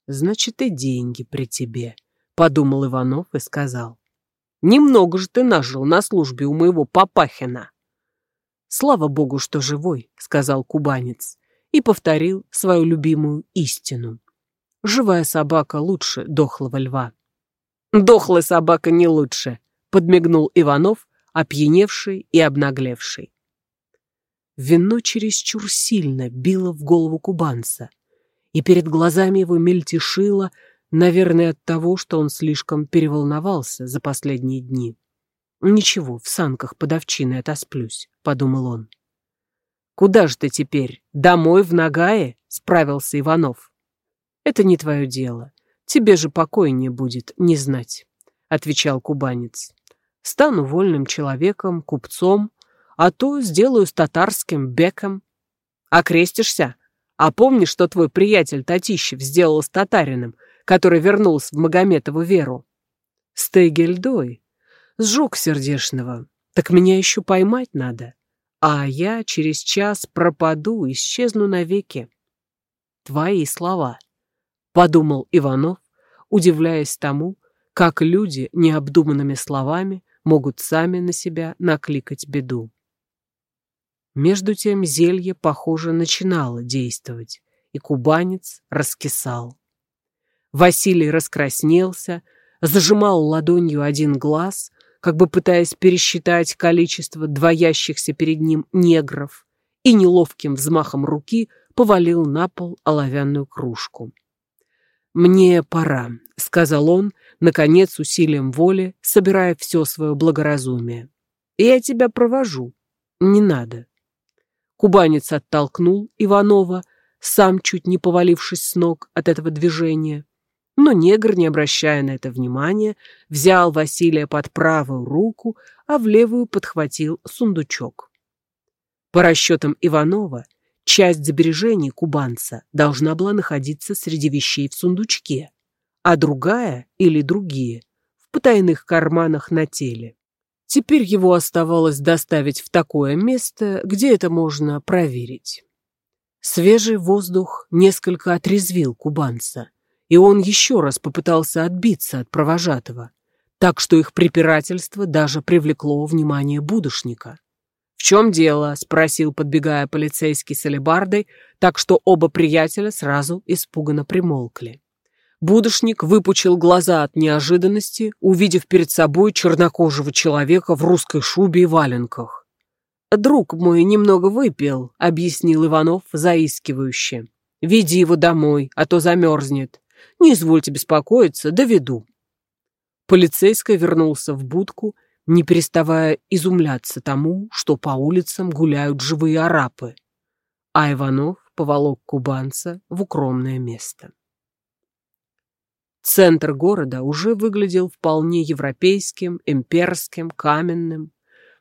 Значит, и деньги при тебе, подумал Иванов и сказал. Немного же ты нажил на службе у моего Папахина. Слава богу, что живой, сказал кубанец и повторил свою любимую истину. Живая собака лучше дохлого льва. Дохлая собака не лучше, подмигнул Иванов опьяневший и обнаглевший. Вино чересчур сильно било в голову кубанца, и перед глазами его мельтешило, наверное, от того, что он слишком переволновался за последние дни. «Ничего, в санках под овчиной отосплюсь», — подумал он. «Куда же ты теперь? Домой, в Нагае?» — справился Иванов. «Это не твое дело. Тебе же покойнее будет не знать», — отвечал кубанец. Стану вольным человеком, купцом, а то сделаю с татарским беком. Окрестишься? А помнишь, что твой приятель Татищев сделал с татарином, который вернулся в Магометову веру? Стегельдой. Сжег сердешного. Так меня еще поймать надо. А я через час пропаду, исчезну навеки. Твои слова, — подумал Иванов, удивляясь тому, как люди необдуманными словами могут сами на себя накликать беду. Между тем зелье, похоже, начинало действовать, и кубанец раскисал. Василий раскраснелся, зажимал ладонью один глаз, как бы пытаясь пересчитать количество двоящихся перед ним негров, и неловким взмахом руки повалил на пол оловянную кружку. «Мне пора», — сказал он, наконец, усилием воли, собирая все свое благоразумие. «Я тебя провожу. Не надо». Кубанец оттолкнул Иванова, сам чуть не повалившись с ног от этого движения. Но негр, не обращая на это внимания, взял Василия под правую руку, а в левую подхватил сундучок. По расчетам Иванова, часть забережений кубанца должна была находиться среди вещей в сундучке, а другая или другие в потайных карманах на теле. Теперь его оставалось доставить в такое место, где это можно проверить. Свежий воздух несколько отрезвил кубанца, и он еще раз попытался отбиться от провожатого, так что их препирательство даже привлекло внимание будущника. «В чем дело?» — спросил, подбегая полицейский с алебардой, так что оба приятеля сразу испуганно примолкли. Будущник выпучил глаза от неожиданности, увидев перед собой чернокожего человека в русской шубе и валенках. «Друг мой немного выпил», — объяснил Иванов заискивающе. «Веди его домой, а то замерзнет. Не извольте беспокоиться, доведу». Полицейский вернулся в будку, не переставая изумляться тому, что по улицам гуляют живые арапы. А Иванов поволок кубанца в укромное место. Центр города уже выглядел вполне европейским, имперским, каменным,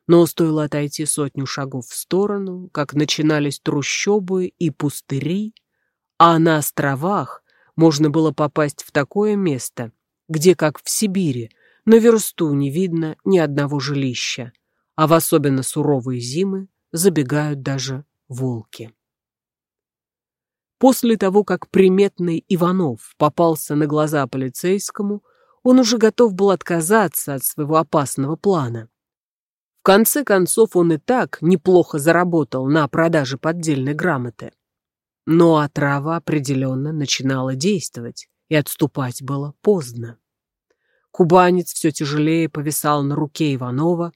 но стоило отойти сотню шагов в сторону, как начинались трущобы и пустыри, а на островах можно было попасть в такое место, где, как в Сибири, на версту не видно ни одного жилища, а в особенно суровые зимы забегают даже волки. После того, как приметный Иванов попался на глаза полицейскому, он уже готов был отказаться от своего опасного плана. В конце концов, он и так неплохо заработал на продаже поддельной грамоты. Но отрава определенно начинала действовать, и отступать было поздно. Кубанец все тяжелее повисал на руке Иванова,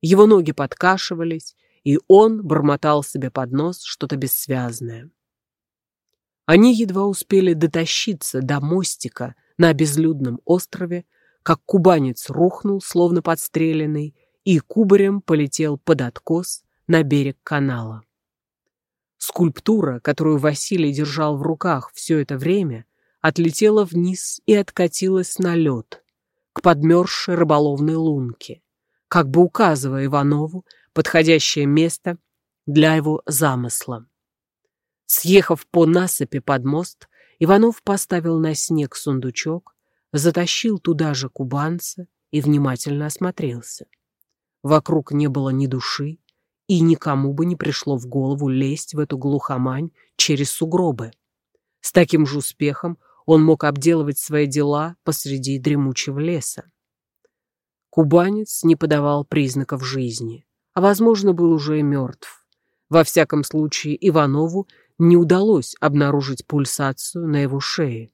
его ноги подкашивались, и он бормотал себе под нос что-то бессвязное. Они едва успели дотащиться до мостика на безлюдном острове, как кубанец рухнул, словно подстреленный, и кубарем полетел под откос на берег канала. Скульптура, которую Василий держал в руках все это время, отлетела вниз и откатилась на лед, к подмерзшей рыболовной лунке, как бы указывая Иванову подходящее место для его замысла. Съехав по насыпи под мост, Иванов поставил на снег сундучок, затащил туда же кубанца и внимательно осмотрелся. Вокруг не было ни души, и никому бы не пришло в голову лезть в эту глухомань через сугробы. С таким же успехом он мог обделывать свои дела посреди дремучего леса. Кубанец не подавал признаков жизни, а, возможно, был уже мертв. Во всяком случае, Иванову не удалось обнаружить пульсацию на его шее.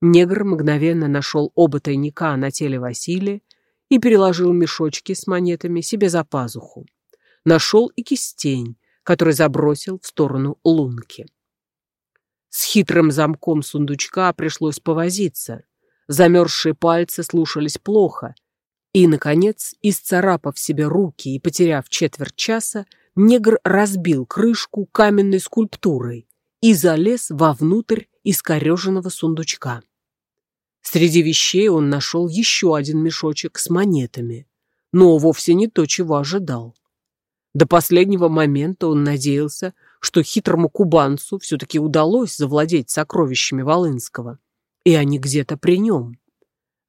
Негр мгновенно нашел оба тайника на теле Василия и переложил мешочки с монетами себе за пазуху. Нашел и кистень, который забросил в сторону лунки. С хитрым замком сундучка пришлось повозиться. Замерзшие пальцы слушались плохо, и, наконец, исцарапав себе руки и потеряв четверть часа, негр разбил крышку каменной скульптурой и залез вовнутрь искореженного сундучка. Среди вещей он нашел еще один мешочек с монетами, но вовсе не то, чего ожидал. До последнего момента он надеялся, что хитрому кубанцу все-таки удалось завладеть сокровищами Волынского, и они где-то при нем.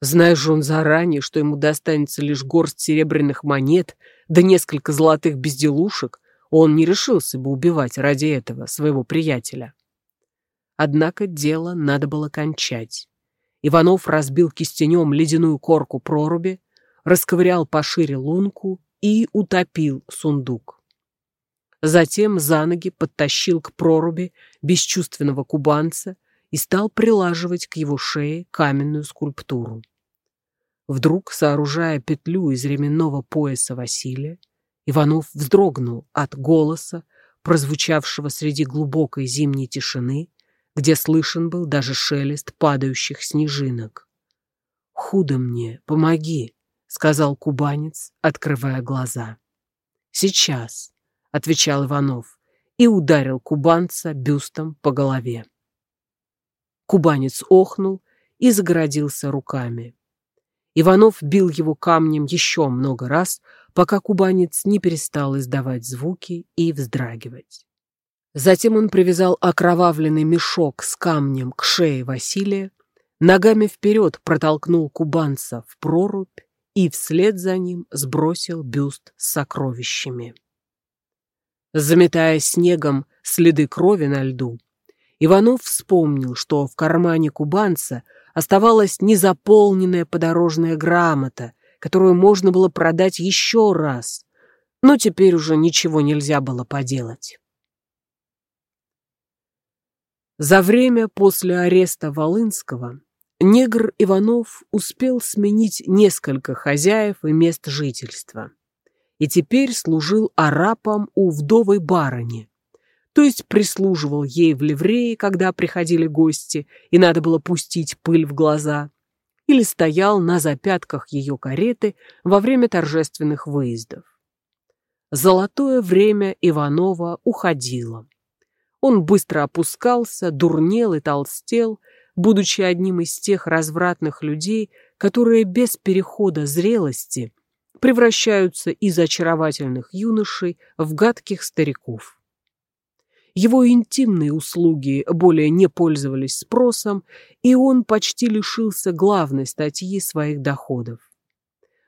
Зная же он заранее, что ему достанется лишь горсть серебряных монет да несколько золотых безделушек, он не решился бы убивать ради этого своего приятеля. Однако дело надо было кончать. Иванов разбил кистенем ледяную корку проруби, расковырял пошире лунку и утопил сундук. Затем за ноги подтащил к проруби бесчувственного кубанца и стал прилаживать к его шее каменную скульптуру. Вдруг, сооружая петлю из ременного пояса Василия, Иванов вздрогнул от голоса, прозвучавшего среди глубокой зимней тишины, где слышен был даже шелест падающих снежинок. «Худо мне, помоги», — сказал кубанец, открывая глаза. «Сейчас», — отвечал Иванов и ударил кубанца бюстом по голове. Кубанец охнул и загородился руками. Иванов бил его камнем еще много раз, пока кубанец не перестал издавать звуки и вздрагивать. Затем он привязал окровавленный мешок с камнем к шее Василия, ногами вперед протолкнул кубанца в прорубь и вслед за ним сбросил бюст с сокровищами. Заметая снегом следы крови на льду, Иванов вспомнил, что в кармане кубанца оставалась незаполненная подорожная грамота, которую можно было продать еще раз, но теперь уже ничего нельзя было поделать. За время после ареста Волынского негр Иванов успел сменить несколько хозяев и мест жительства и теперь служил арапом у вдовой барыни, то есть прислуживал ей в ливрее, когда приходили гости и надо было пустить пыль в глаза, или стоял на запятках ее кареты во время торжественных выездов. Золотое время Иванова уходило. Он быстро опускался, дурнел и толстел, будучи одним из тех развратных людей, которые без перехода зрелости превращаются из очаровательных юношей в гадких стариков. Его интимные услуги более не пользовались спросом, и он почти лишился главной статьи своих доходов.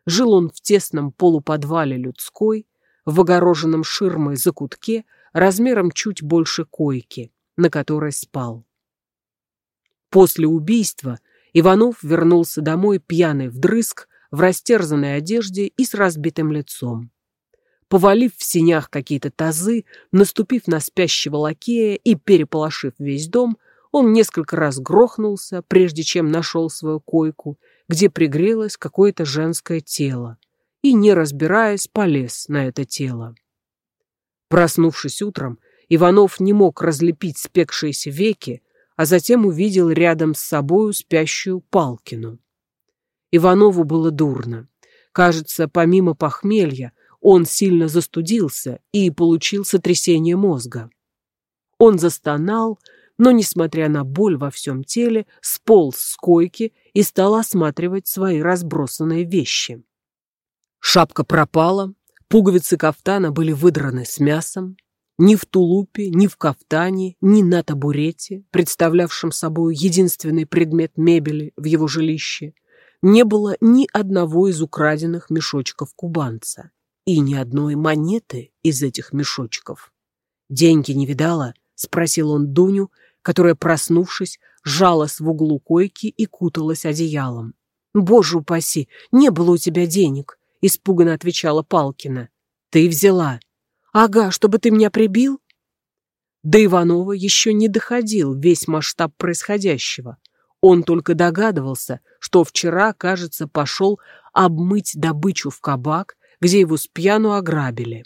Жил он в тесном полуподвале людской, в огороженном ширмой закутке, размером чуть больше койки, на которой спал. После убийства Иванов вернулся домой пьяный вдрызг, в растерзанной одежде и с разбитым лицом. Повалив в синях какие-то тазы, наступив на спящего лакея и переполошив весь дом, он несколько раз грохнулся, прежде чем нашел свою койку, где пригрелось какое-то женское тело, и, не разбираясь, полез на это тело. Проснувшись утром, Иванов не мог разлепить спекшиеся веки, а затем увидел рядом с собою спящую Палкину. Иванову было дурно. Кажется, помимо похмелья, он сильно застудился и получил сотрясение мозга. Он застонал, но, несмотря на боль во всем теле, сполз с койки и стал осматривать свои разбросанные вещи. Шапка пропала, Пуговицы кафтана были выдраны с мясом. Ни в тулупе, ни в кафтане, ни на табурете, представлявшем собой единственный предмет мебели в его жилище, не было ни одного из украденных мешочков кубанца и ни одной монеты из этих мешочков. «Деньги не видала?» — спросил он Дуню, которая, проснувшись, жалась в углу койки и куталась одеялом. «Боже упаси, не было у тебя денег!» — испуганно отвечала Палкина. «Ты взяла». «Ага, чтобы ты меня прибил?» До Иванова еще не доходил весь масштаб происходящего. Он только догадывался, что вчера, кажется, пошел обмыть добычу в кабак, где его с пьяну ограбили.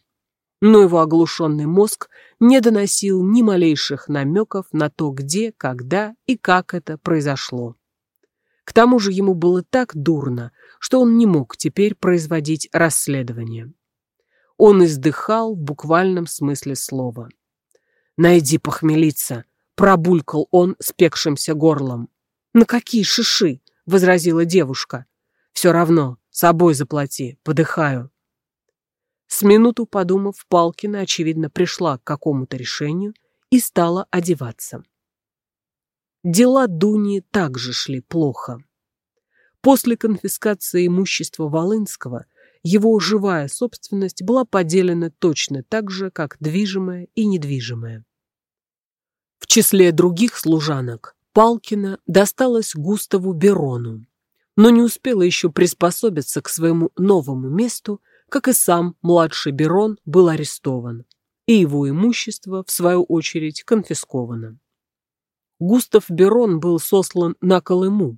Но его оглушенный мозг не доносил ни малейших намеков на то, где, когда и как это произошло. К тому же ему было так дурно, что он не мог теперь производить расследование. Он издыхал в буквальном смысле слова. «Найди похмелиться», — пробулькал он спекшимся горлом. «На какие шиши?» — возразила девушка. «Все равно, собой заплати, подыхаю». С минуту подумав, Палкина, очевидно, пришла к какому-то решению и стала одеваться. Дела Дуни также шли плохо. После конфискации имущества Волынского его живая собственность была поделена точно так же, как движимая и недвижимая. В числе других служанок Палкина досталась Густаву Берону, но не успела еще приспособиться к своему новому месту, как и сам младший Берон был арестован, и его имущество, в свою очередь, конфисковано. Густав Берон был сослан на Колыму.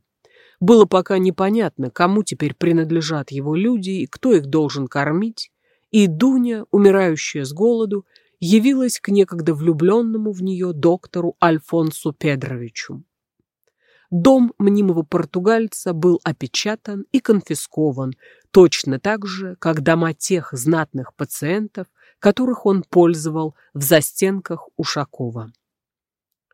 Было пока непонятно, кому теперь принадлежат его люди и кто их должен кормить, и Дуня, умирающая с голоду, явилась к некогда влюбленному в нее доктору Альфонсу Педровичу. Дом мнимого португальца был опечатан и конфискован, точно так же, как дома тех знатных пациентов, которых он пользовал в застенках Ушакова.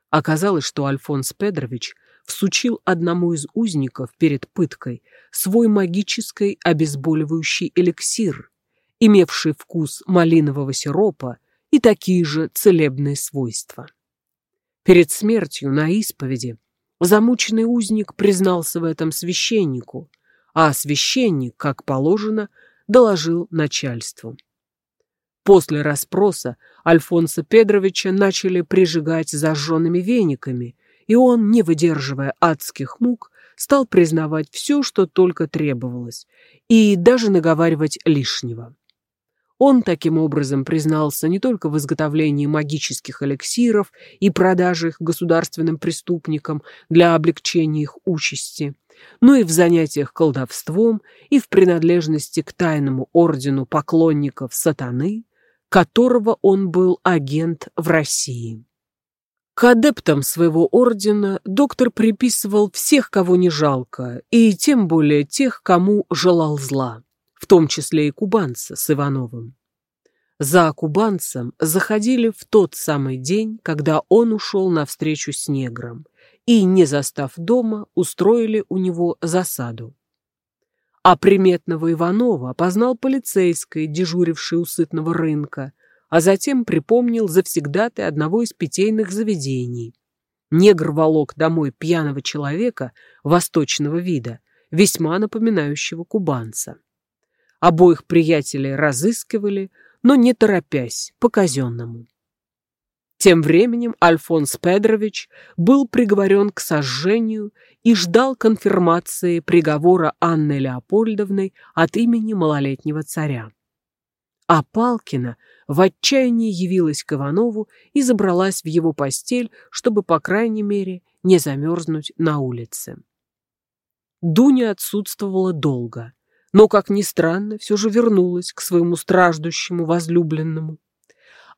Оказалось, что Альфонс Педрович всучил одному из узников перед пыткой свой магический обезболивающий эликсир, имевший вкус малинового сиропа и такие же целебные свойства. Перед смертью на исповеди замученный узник признался в этом священнику, а священник, как положено, доложил начальству. После расспроса Альфонса Педровича начали прижигать зажженными вениками, и он, не выдерживая адских мук, стал признавать все, что только требовалось, и даже наговаривать лишнего. Он таким образом признался не только в изготовлении магических эликсиров и продаже их государственным преступникам для облегчения их участи, но и в занятиях колдовством и в принадлежности к тайному ордену поклонников сатаны, которого он был агент в России. К адептам своего ордена доктор приписывал всех, кого не жалко, и тем более тех, кому желал зла в том числе и кубанца с Ивановым. За кубанцем заходили в тот самый день, когда он ушел навстречу с негром, и, не застав дома, устроили у него засаду. А приметного Иванова опознал полицейский, дежуривший у сытного рынка, а затем припомнил завсегдаты одного из питейных заведений. Негр волок домой пьяного человека восточного вида, весьма напоминающего кубанца. Обоих приятелей разыскивали, но не торопясь, по-казенному. Тем временем Альфонс Педрович был приговорен к сожжению и ждал конфирмации приговора Анны Леопольдовны от имени малолетнего царя. А Палкина в отчаянии явилась к Иванову и забралась в его постель, чтобы, по крайней мере, не замерзнуть на улице. Дуня отсутствовала долго но, как ни странно, все же вернулась к своему страждущему возлюбленному.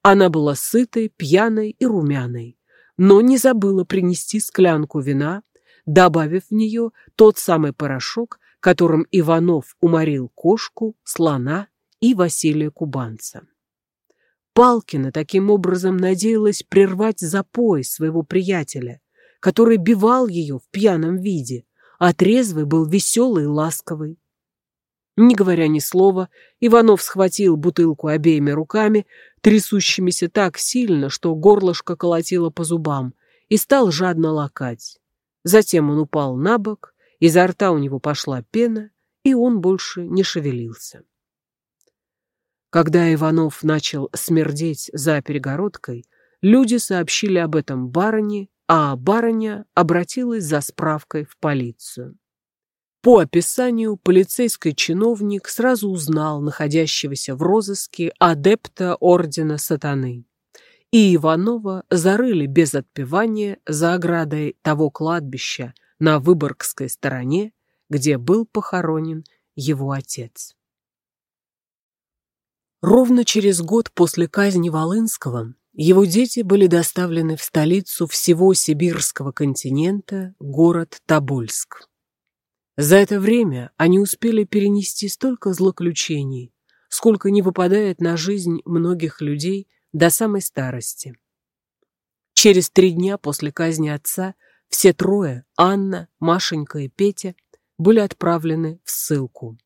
Она была сытой, пьяной и румяной, но не забыла принести склянку вина, добавив в нее тот самый порошок, которым Иванов уморил кошку, слона и Василия Кубанца. Палкина таким образом надеялась прервать запой своего приятеля, который бивал ее в пьяном виде, а трезвый был веселый и ласковый. Не говоря ни слова, Иванов схватил бутылку обеими руками, трясущимися так сильно, что горлышко колотило по зубам, и стал жадно лакать. Затем он упал на бок, изо рта у него пошла пена, и он больше не шевелился. Когда Иванов начал смердеть за перегородкой, люди сообщили об этом барыне, а барыня обратилась за справкой в полицию. По описанию полицейский чиновник сразу узнал находящегося в розыске адепта Ордена Сатаны. И Иванова зарыли без отпевания за оградой того кладбища на Выборгской стороне, где был похоронен его отец. Ровно через год после казни Волынского его дети были доставлены в столицу всего сибирского континента, город Тобольск. За это время они успели перенести столько злоключений, сколько не выпадает на жизнь многих людей до самой старости. Через три дня после казни отца все трое, Анна, Машенька и Петя, были отправлены в ссылку.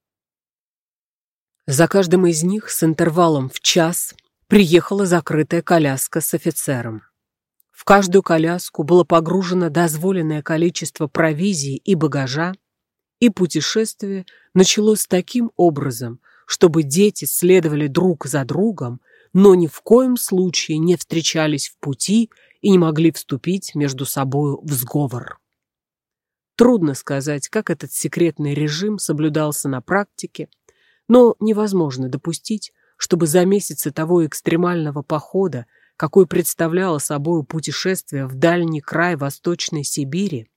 За каждым из них с интервалом в час приехала закрытая коляска с офицером. В каждую коляску было погружено дозволенное количество провизии и багажа, И путешествие началось таким образом, чтобы дети следовали друг за другом, но ни в коем случае не встречались в пути и не могли вступить между собою в сговор. Трудно сказать, как этот секретный режим соблюдался на практике, но невозможно допустить, чтобы за месяцы того экстремального похода, какой представляло собой путешествие в дальний край Восточной Сибири,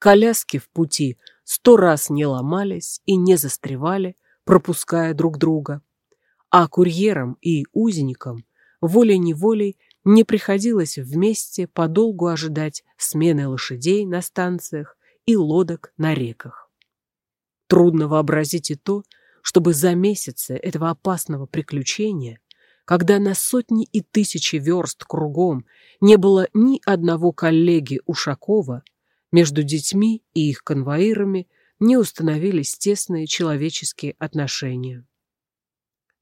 коляски в пути сто раз не ломались и не застревали, пропуская друг друга, а курьерам и узникам волей-неволей не приходилось вместе подолгу ожидать смены лошадей на станциях и лодок на реках. Трудно вообразить и то, чтобы за месяцы этого опасного приключения, когда на сотни и тысячи верст кругом не было ни одного коллеги Ушакова, между детьми и их конвоирами не установились тесные человеческие отношения.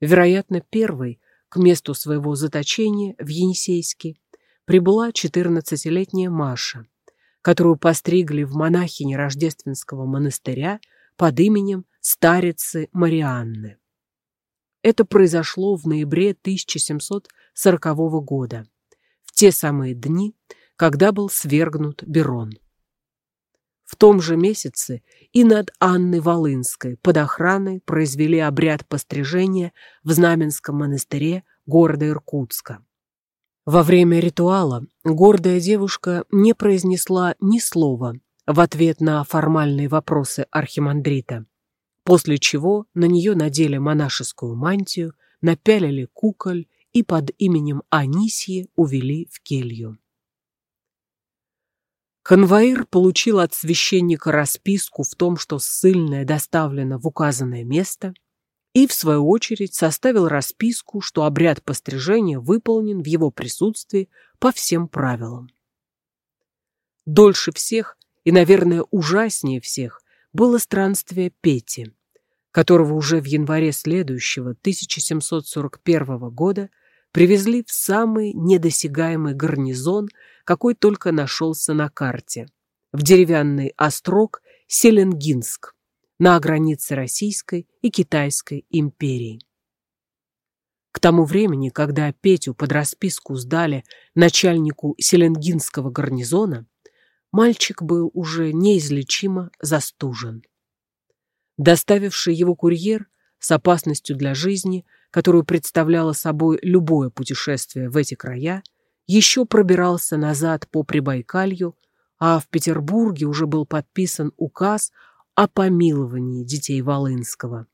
Вероятно, первой к месту своего заточения в Енисейске прибыла 14-летняя Маша, которую постригли в монахине Рождественского монастыря под именем старицы Марианны. Это произошло в ноябре 1740 года, в те самые дни, когда был свергнут Берон. В том же месяце и над Анной Волынской под охраной произвели обряд пострижения в Знаменском монастыре города Иркутска. Во время ритуала гордая девушка не произнесла ни слова в ответ на формальные вопросы архимандрита, после чего на нее надели монашескую мантию, напялили куколь и под именем Анисьи увели в келью. Конвоир получил от священника расписку в том, что ссыльная доставлена в указанное место, и, в свою очередь, составил расписку, что обряд пострижения выполнен в его присутствии по всем правилам. Дольше всех и, наверное, ужаснее всех было странствие Пети, которого уже в январе следующего 1741 года привезли в самый недосягаемый гарнизон, какой только нашелся на карте, в деревянный острог Селенгинск на границе Российской и Китайской империи. К тому времени, когда Петю под расписку сдали начальнику Селенгинского гарнизона, мальчик был уже неизлечимо застужен. Доставивший его курьер с опасностью для жизни – которую представляло собой любое путешествие в эти края, еще пробирался назад по Прибайкалью, а в Петербурге уже был подписан указ о помиловании детей Волынского.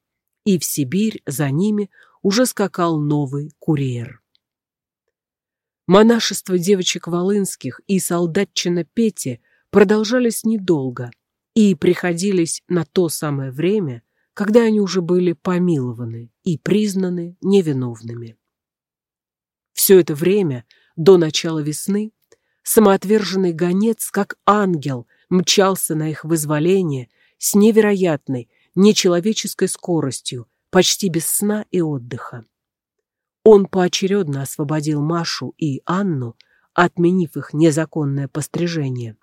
И в Сибирь за ними уже скакал новый курьер. Монашество девочек Волынских и солдатчина Пети продолжались недолго и приходились на то самое время, когда они уже были помилованы и признаны невиновными. Все это время, до начала весны, самоотверженный гонец, как ангел, мчался на их вызволение с невероятной, нечеловеческой скоростью, почти без сна и отдыха. Он поочередно освободил Машу и Анну, отменив их незаконное пострижение.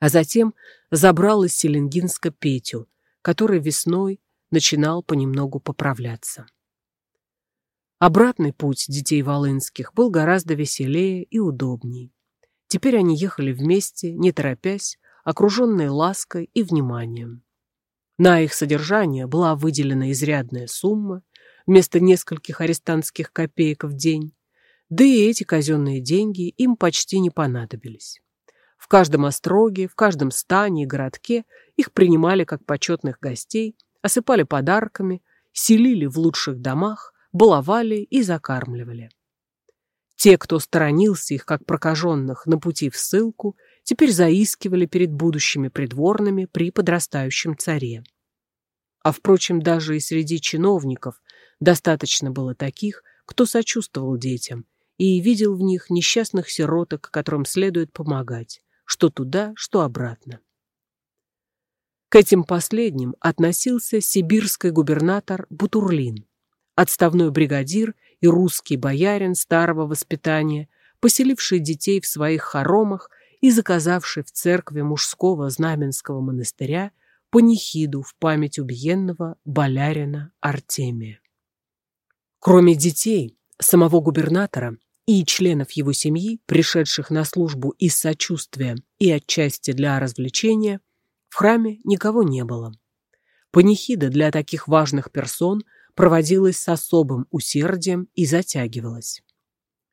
А затем забрал из Селенгинска Петю, который весной начинал понемногу поправляться. Обратный путь детей Волынских был гораздо веселее и удобней. Теперь они ехали вместе, не торопясь, окруженные лаской и вниманием. На их содержание была выделена изрядная сумма вместо нескольких арестантских копеек в день, да и эти казенные деньги им почти не понадобились. В каждом остроге, в каждом стане и городке их принимали как почетных гостей, осыпали подарками, селили в лучших домах, баловали и закармливали. Те, кто сторонился их как прокаженных на пути в ссылку, теперь заискивали перед будущими придворными при подрастающем царе. А, впрочем, даже и среди чиновников достаточно было таких, кто сочувствовал детям и видел в них несчастных сироток, которым следует помогать, что туда, что обратно. К этим последним относился сибирский губернатор Бутурлин, отставной бригадир и русский боярин старого воспитания, поселивший детей в своих хоромах и заказавший в церкви мужского знаменского монастыря панихиду в память убиенного болярина Артемия. Кроме детей, самого губернатора и членов его семьи, пришедших на службу из сочувствия и отчасти для развлечения, в храме никого не было. Панихида для таких важных персон проводилась с особым усердием и затягивалась.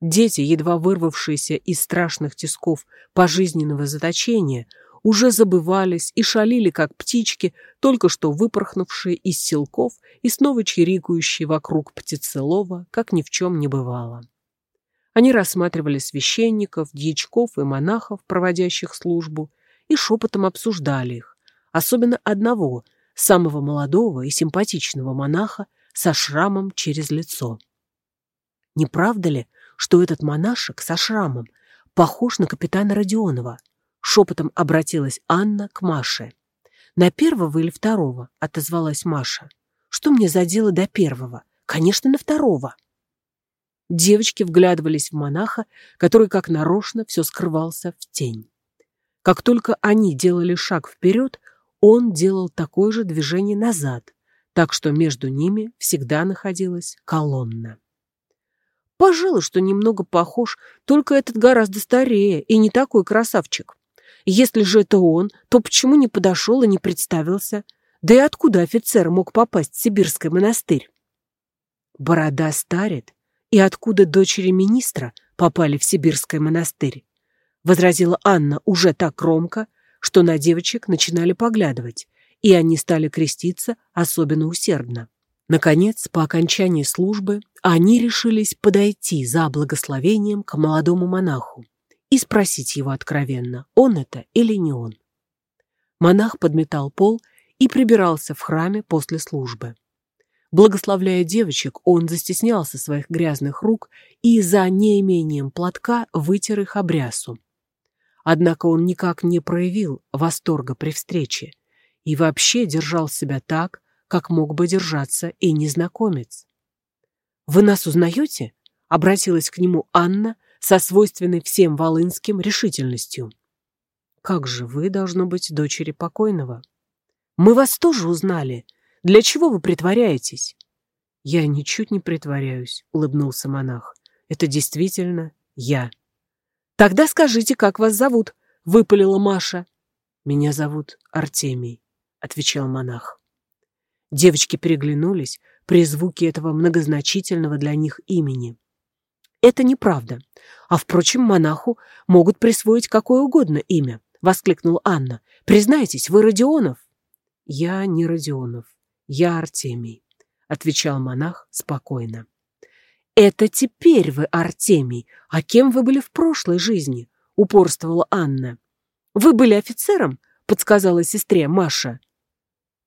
Дети, едва вырвавшиеся из страшных тисков пожизненного заточения, уже забывались и шалили, как птички, только что выпорхнувшие из селков и снова чирикающие вокруг птицелова, как ни в чем не бывало. Они рассматривали священников, дьячков и монахов, проводящих службу, и шепотом обсуждали их, особенно одного, самого молодого и симпатичного монаха со шрамом через лицо. Не правда ли, что этот монашек со шрамом похож на капитана Родионова? Шепотом обратилась Анна к Маше. «На первого или второго?» — отозвалась Маша. «Что мне за дело до первого? Конечно, на второго». Девочки вглядывались в монаха, который как нарочно все скрывался в тень. Как только они делали шаг вперед, он делал такое же движение назад, так что между ними всегда находилась колонна. Пожалуй, что немного похож, только этот гораздо старее и не такой красавчик. Если же это он, то почему не подошел и не представился? Да и откуда офицер мог попасть в Сибирский монастырь? Борода старит, и откуда дочери министра попали в Сибирский монастырь? Возразила Анна уже так громко, что на девочек начинали поглядывать, и они стали креститься особенно усердно. Наконец, по окончании службы, они решились подойти за благословением к молодому монаху и спросить его откровенно, он это или не он. Монах подметал пол и прибирался в храме после службы. Благословляя девочек, он застеснялся своих грязных рук и за неимением платка вытер их обрясу. Однако он никак не проявил восторга при встрече и вообще держал себя так, как мог бы держаться и незнакомец. «Вы нас узнаете?» — обратилась к нему Анна, со свойственной всем волынским решительностью. «Как же вы, должно быть, дочери покойного?» «Мы вас тоже узнали. Для чего вы притворяетесь?» «Я ничуть не притворяюсь», — улыбнулся монах. «Это действительно я». «Тогда скажите, как вас зовут?» — выпалила Маша. «Меня зовут Артемий», — отвечал монах. Девочки переглянулись при звуке этого многозначительного для них имени. Это неправда. А, впрочем, монаху могут присвоить какое угодно имя, воскликнула Анна. Признайтесь, вы Родионов? Я не Родионов, я Артемий, отвечал монах спокойно. Это теперь вы Артемий, а кем вы были в прошлой жизни? упорствовала Анна. Вы были офицером? подсказала сестре Маша.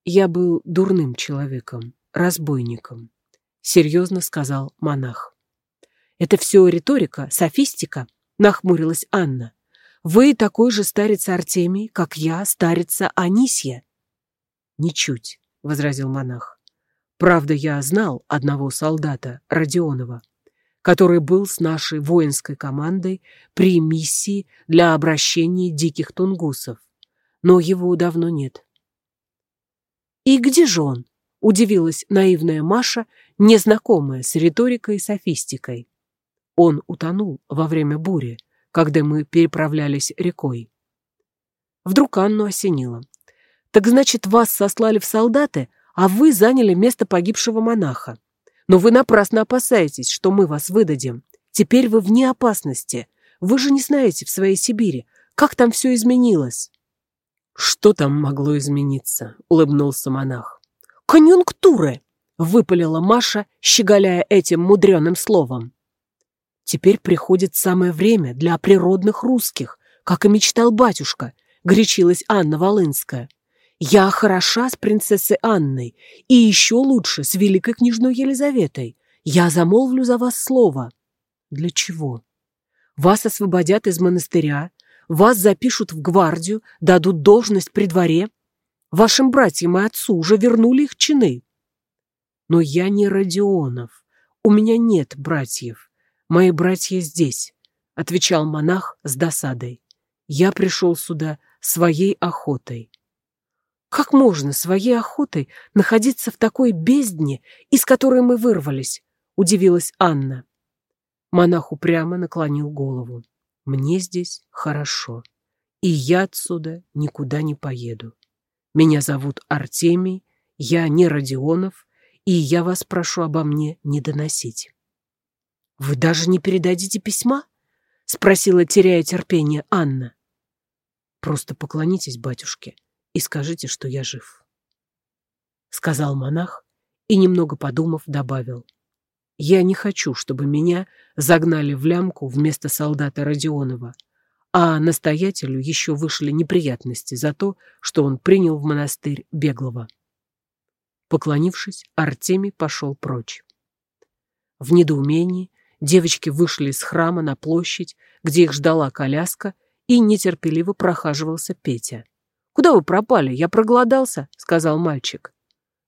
Я был дурным человеком, разбойником, серьезно сказал монах. Это все риторика, софистика, нахмурилась Анна. Вы такой же старец Артемий, как я, старица Анисья. Ничуть, возразил монах. Правда, я знал одного солдата, Родионова, который был с нашей воинской командой при миссии для обращения диких тунгусов, но его давно нет. «И где же он?» — удивилась наивная Маша, незнакомая с риторикой и софистикой. Он утонул во время бури, когда мы переправлялись рекой. Вдруг Анну осенило. «Так значит, вас сослали в солдаты, а вы заняли место погибшего монаха. Но вы напрасно опасаетесь, что мы вас выдадим. Теперь вы вне опасности. Вы же не знаете в своей Сибири, как там все изменилось». «Что там могло измениться?» — улыбнулся монах. «Конъюнктуры!» — выпалила Маша, щеголяя этим мудреным словом. Теперь приходит самое время для природных русских, как и мечтал батюшка, горячилась Анна Волынская. Я хороша с принцессой Анной, и еще лучше с великой княжной Елизаветой. Я замолвлю за вас слово. Для чего? Вас освободят из монастыря, вас запишут в гвардию, дадут должность при дворе. Вашим братьям и отцу уже вернули их чины. Но я не Родионов. У меня нет братьев. «Мои братья здесь», — отвечал монах с досадой. «Я пришел сюда своей охотой». Как можно своей охотой находиться в такой бездне, из которой мы вырвались? Удивилась Анна. Монах упрямо наклонил голову. Мне здесь хорошо, и я отсюда никуда не поеду. Меня зовут Артемий, я не Родионов, и я вас прошу обо мне не доносить. Вы даже не передадите письма? Спросила, теряя терпение, Анна. Просто поклонитесь батюшке и скажите, что я жив. Сказал монах и, немного подумав, добавил. Я не хочу, чтобы меня загнали в лямку вместо солдата Родионова, а настоятелю еще вышли неприятности за то, что он принял в монастырь беглого. Поклонившись, Артемий пошел прочь. В недоумении девочки вышли из храма на площадь, где их ждала коляска, и нетерпеливо прохаживался Петя. «Куда вы пропали? Я проголодался», — сказал мальчик.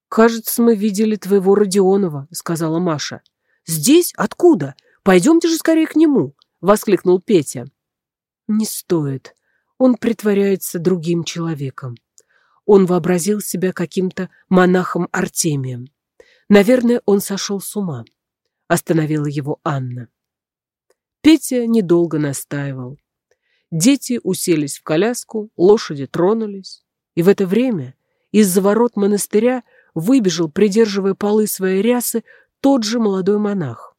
«Кажется, мы видели твоего Родионова», — сказала Маша. «Здесь? Откуда? Пойдемте же скорее к нему», — воскликнул Петя. «Не стоит. Он притворяется другим человеком. Он вообразил себя каким-то монахом Артемием. Наверное, он сошел с ума», — остановила его Анна. Петя недолго настаивал. Дети уселись в коляску, лошади тронулись, и в это время из-за ворот монастыря выбежал, придерживая полы своей рясы, тот же молодой монах.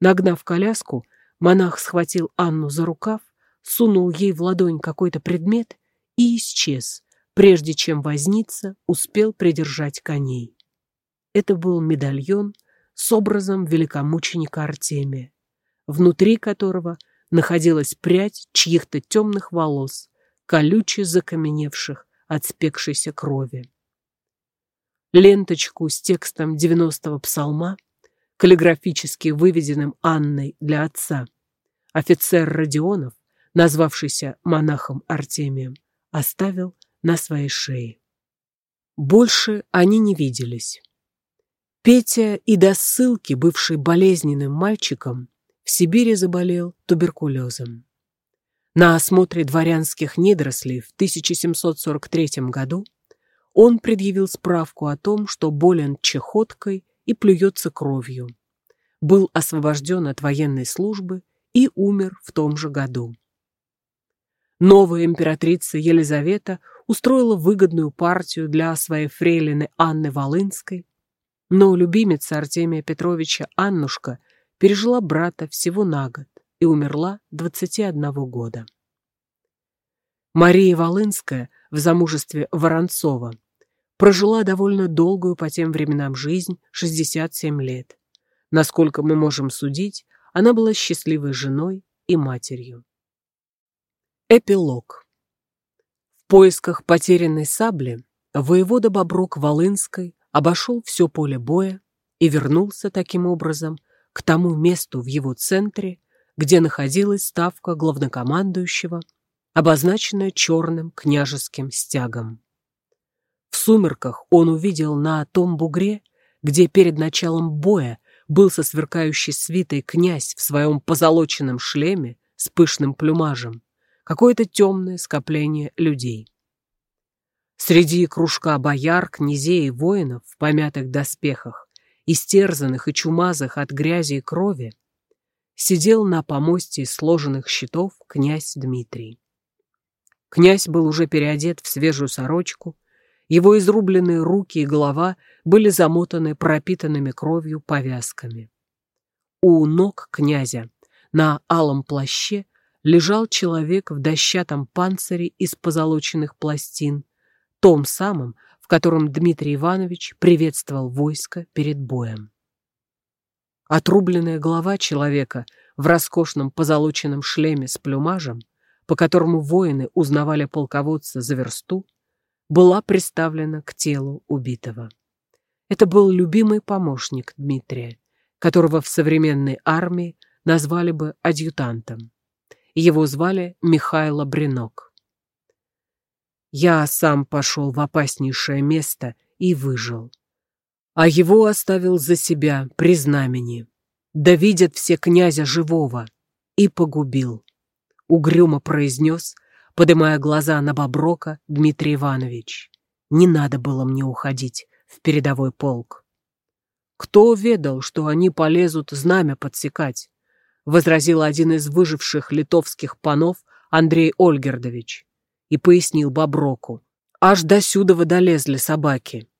Нагнав коляску, монах схватил Анну за рукав, сунул ей в ладонь какой-то предмет и исчез, прежде чем возница успел придержать коней. Это был медальон с образом великомученика Артемия, внутри которого – находилась прядь чьих-то темных волос, колюче закаменевших от спекшейся крови. Ленточку с текстом девяностого псалма, каллиграфически выведенным Анной для отца, офицер Родионов, назвавшийся монахом Артемием, оставил на своей шее. Больше они не виделись. Петя и до ссылки, бывший болезненным мальчиком, в Сибири заболел туберкулезом. На осмотре дворянских недорослей в 1743 году он предъявил справку о том, что болен чехоткой и плюется кровью. Был освобожден от военной службы и умер в том же году. Новая императрица Елизавета устроила выгодную партию для своей фрейлины Анны Волынской, но любимица Артемия Петровича Аннушка – пережила брата всего на год и умерла 21 года. Мария Волынская в замужестве Воронцова прожила довольно долгую по тем временам жизнь, 67 лет. Насколько мы можем судить, она была счастливой женой и матерью. Эпилог. В поисках потерянной сабли воевода Боброк Волынской обошел все поле боя и вернулся таким образом к тому месту в его центре, где находилась ставка главнокомандующего, обозначенная черным княжеским стягом. В сумерках он увидел на том бугре, где перед началом боя был со сверкающей свитой князь в своем позолоченном шлеме с пышным плюмажем, какое-то темное скопление людей. Среди кружка бояр, князей и воинов в помятых доспехах истерзанных и чумазых от грязи и крови, сидел на помосте сложенных щитов князь Дмитрий. Князь был уже переодет в свежую сорочку, его изрубленные руки и голова были замотаны пропитанными кровью повязками. У ног князя на алом плаще лежал человек в дощатом панцире из позолоченных пластин, том самом, котором Дмитрий Иванович приветствовал войско перед боем. Отрубленная голова человека в роскошном позолоченном шлеме с плюмажем, по которому воины узнавали полководца за версту, была приставлена к телу убитого. Это был любимый помощник Дмитрия, которого в современной армии назвали бы адъютантом. Его звали Михайло Бринок. Я сам пошел в опаснейшее место и выжил. А его оставил за себя при знамени. Да видят все князя живого. И погубил. Угрюмо произнес, подымая глаза на Боброка Дмитрий Иванович. Не надо было мне уходить в передовой полк. Кто ведал, что они полезут знамя подсекать? Возразил один из выживших литовских панов Андрей Ольгердович и пояснил Боброку. Аж до сюда долезли собаки.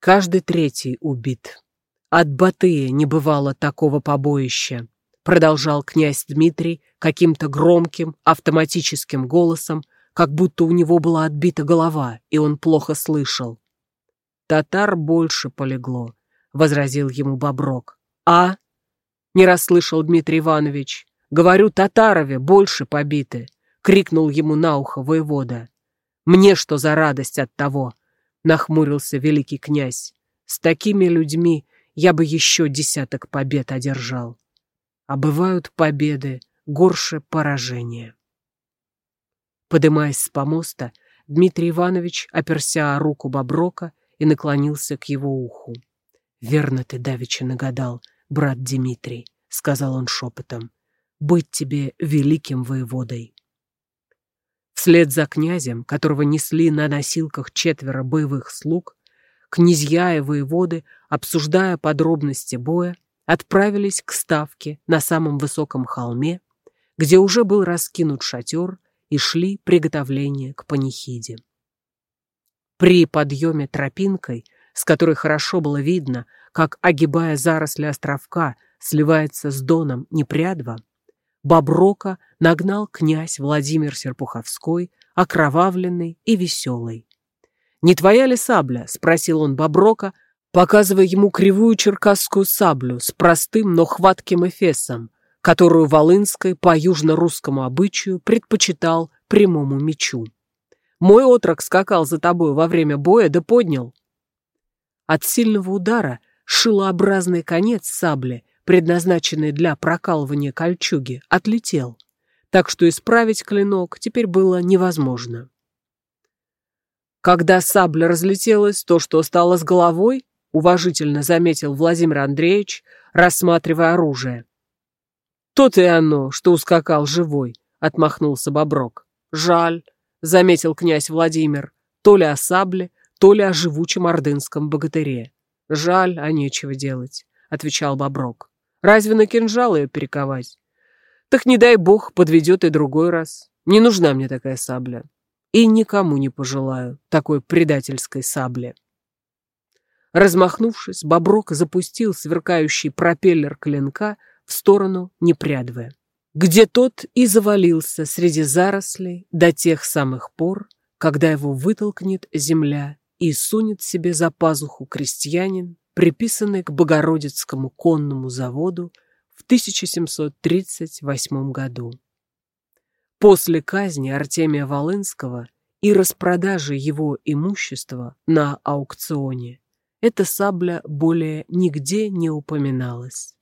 Каждый третий убит. От Батыя не бывало такого побоища, продолжал князь Дмитрий каким-то громким автоматическим голосом, как будто у него была отбита голова, и он плохо слышал. «Татар больше полегло», — возразил ему Боброк. «А?» — не расслышал Дмитрий Иванович. «Говорю, татарове больше побиты», — крикнул ему на ухо воевода. «Мне что за радость от того?» — нахмурился великий князь. «С такими людьми я бы еще десяток побед одержал. А бывают победы горше поражения». Подымаясь с помоста, Дмитрий Иванович оперся о руку Боброка и наклонился к его уху. «Верно ты давеча нагадал, брат Дмитрий», — сказал он шепотом, — «быть тебе великим воеводой». Вслед за князем, которого несли на носилках четверо боевых слуг, князья и воеводы, обсуждая подробности боя, отправились к ставке на самом высоком холме, где уже был раскинут шатер и шли приготовления к панихиде. При подъеме тропинкой, с которой хорошо было видно, как, огибая заросли островка, сливается с доном Непрядва, Боброка нагнал князь Владимир Серпуховской, окровавленный и веселый. «Не твоя ли сабля?» — спросил он Боброка, показывая ему кривую черкасскую саблю с простым, но хватким эфесом, которую Волынской по южно-русскому обычаю предпочитал прямому мечу. «Мой отрок скакал за тобой во время боя, да поднял». От сильного удара шилообразный конец сабли, предназначенный для прокалывания кольчуги, отлетел, так что исправить клинок теперь было невозможно. Когда сабля разлетелась, то, что стало с головой, уважительно заметил Владимир Андреевич, рассматривая оружие. «То-то и оно, что ускакал живой», — отмахнулся Боброк. «Жаль», — заметил князь Владимир, то ли о сабле, то ли о живучем ордынском богатыре. «Жаль, а нечего делать», — отвечал Боброк. «Разве на кинжал ее перековать? Так не дай бог, подведет и другой раз. Не нужна мне такая сабля. И никому не пожелаю такой предательской сабли». Размахнувшись, Боброк запустил сверкающий пропеллер клинка в сторону Непрядвы, где тот и завалился среди зарослей до тех самых пор, когда его вытолкнет земля и сунет себе за пазуху крестьянин, приписанный к Богородицкому конному заводу в 1738 году. После казни Артемия Волынского и распродажи его имущества на аукционе эта сабля более нигде не упоминалась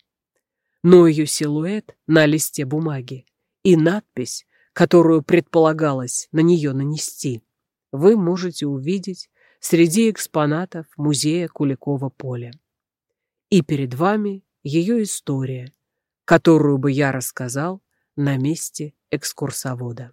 но ее силуэт на листе бумаги и надпись, которую предполагалось на нее нанести, вы можете увидеть среди экспонатов музея Куликова поля. И перед вами ее история, которую бы я рассказал на месте экскурсовода.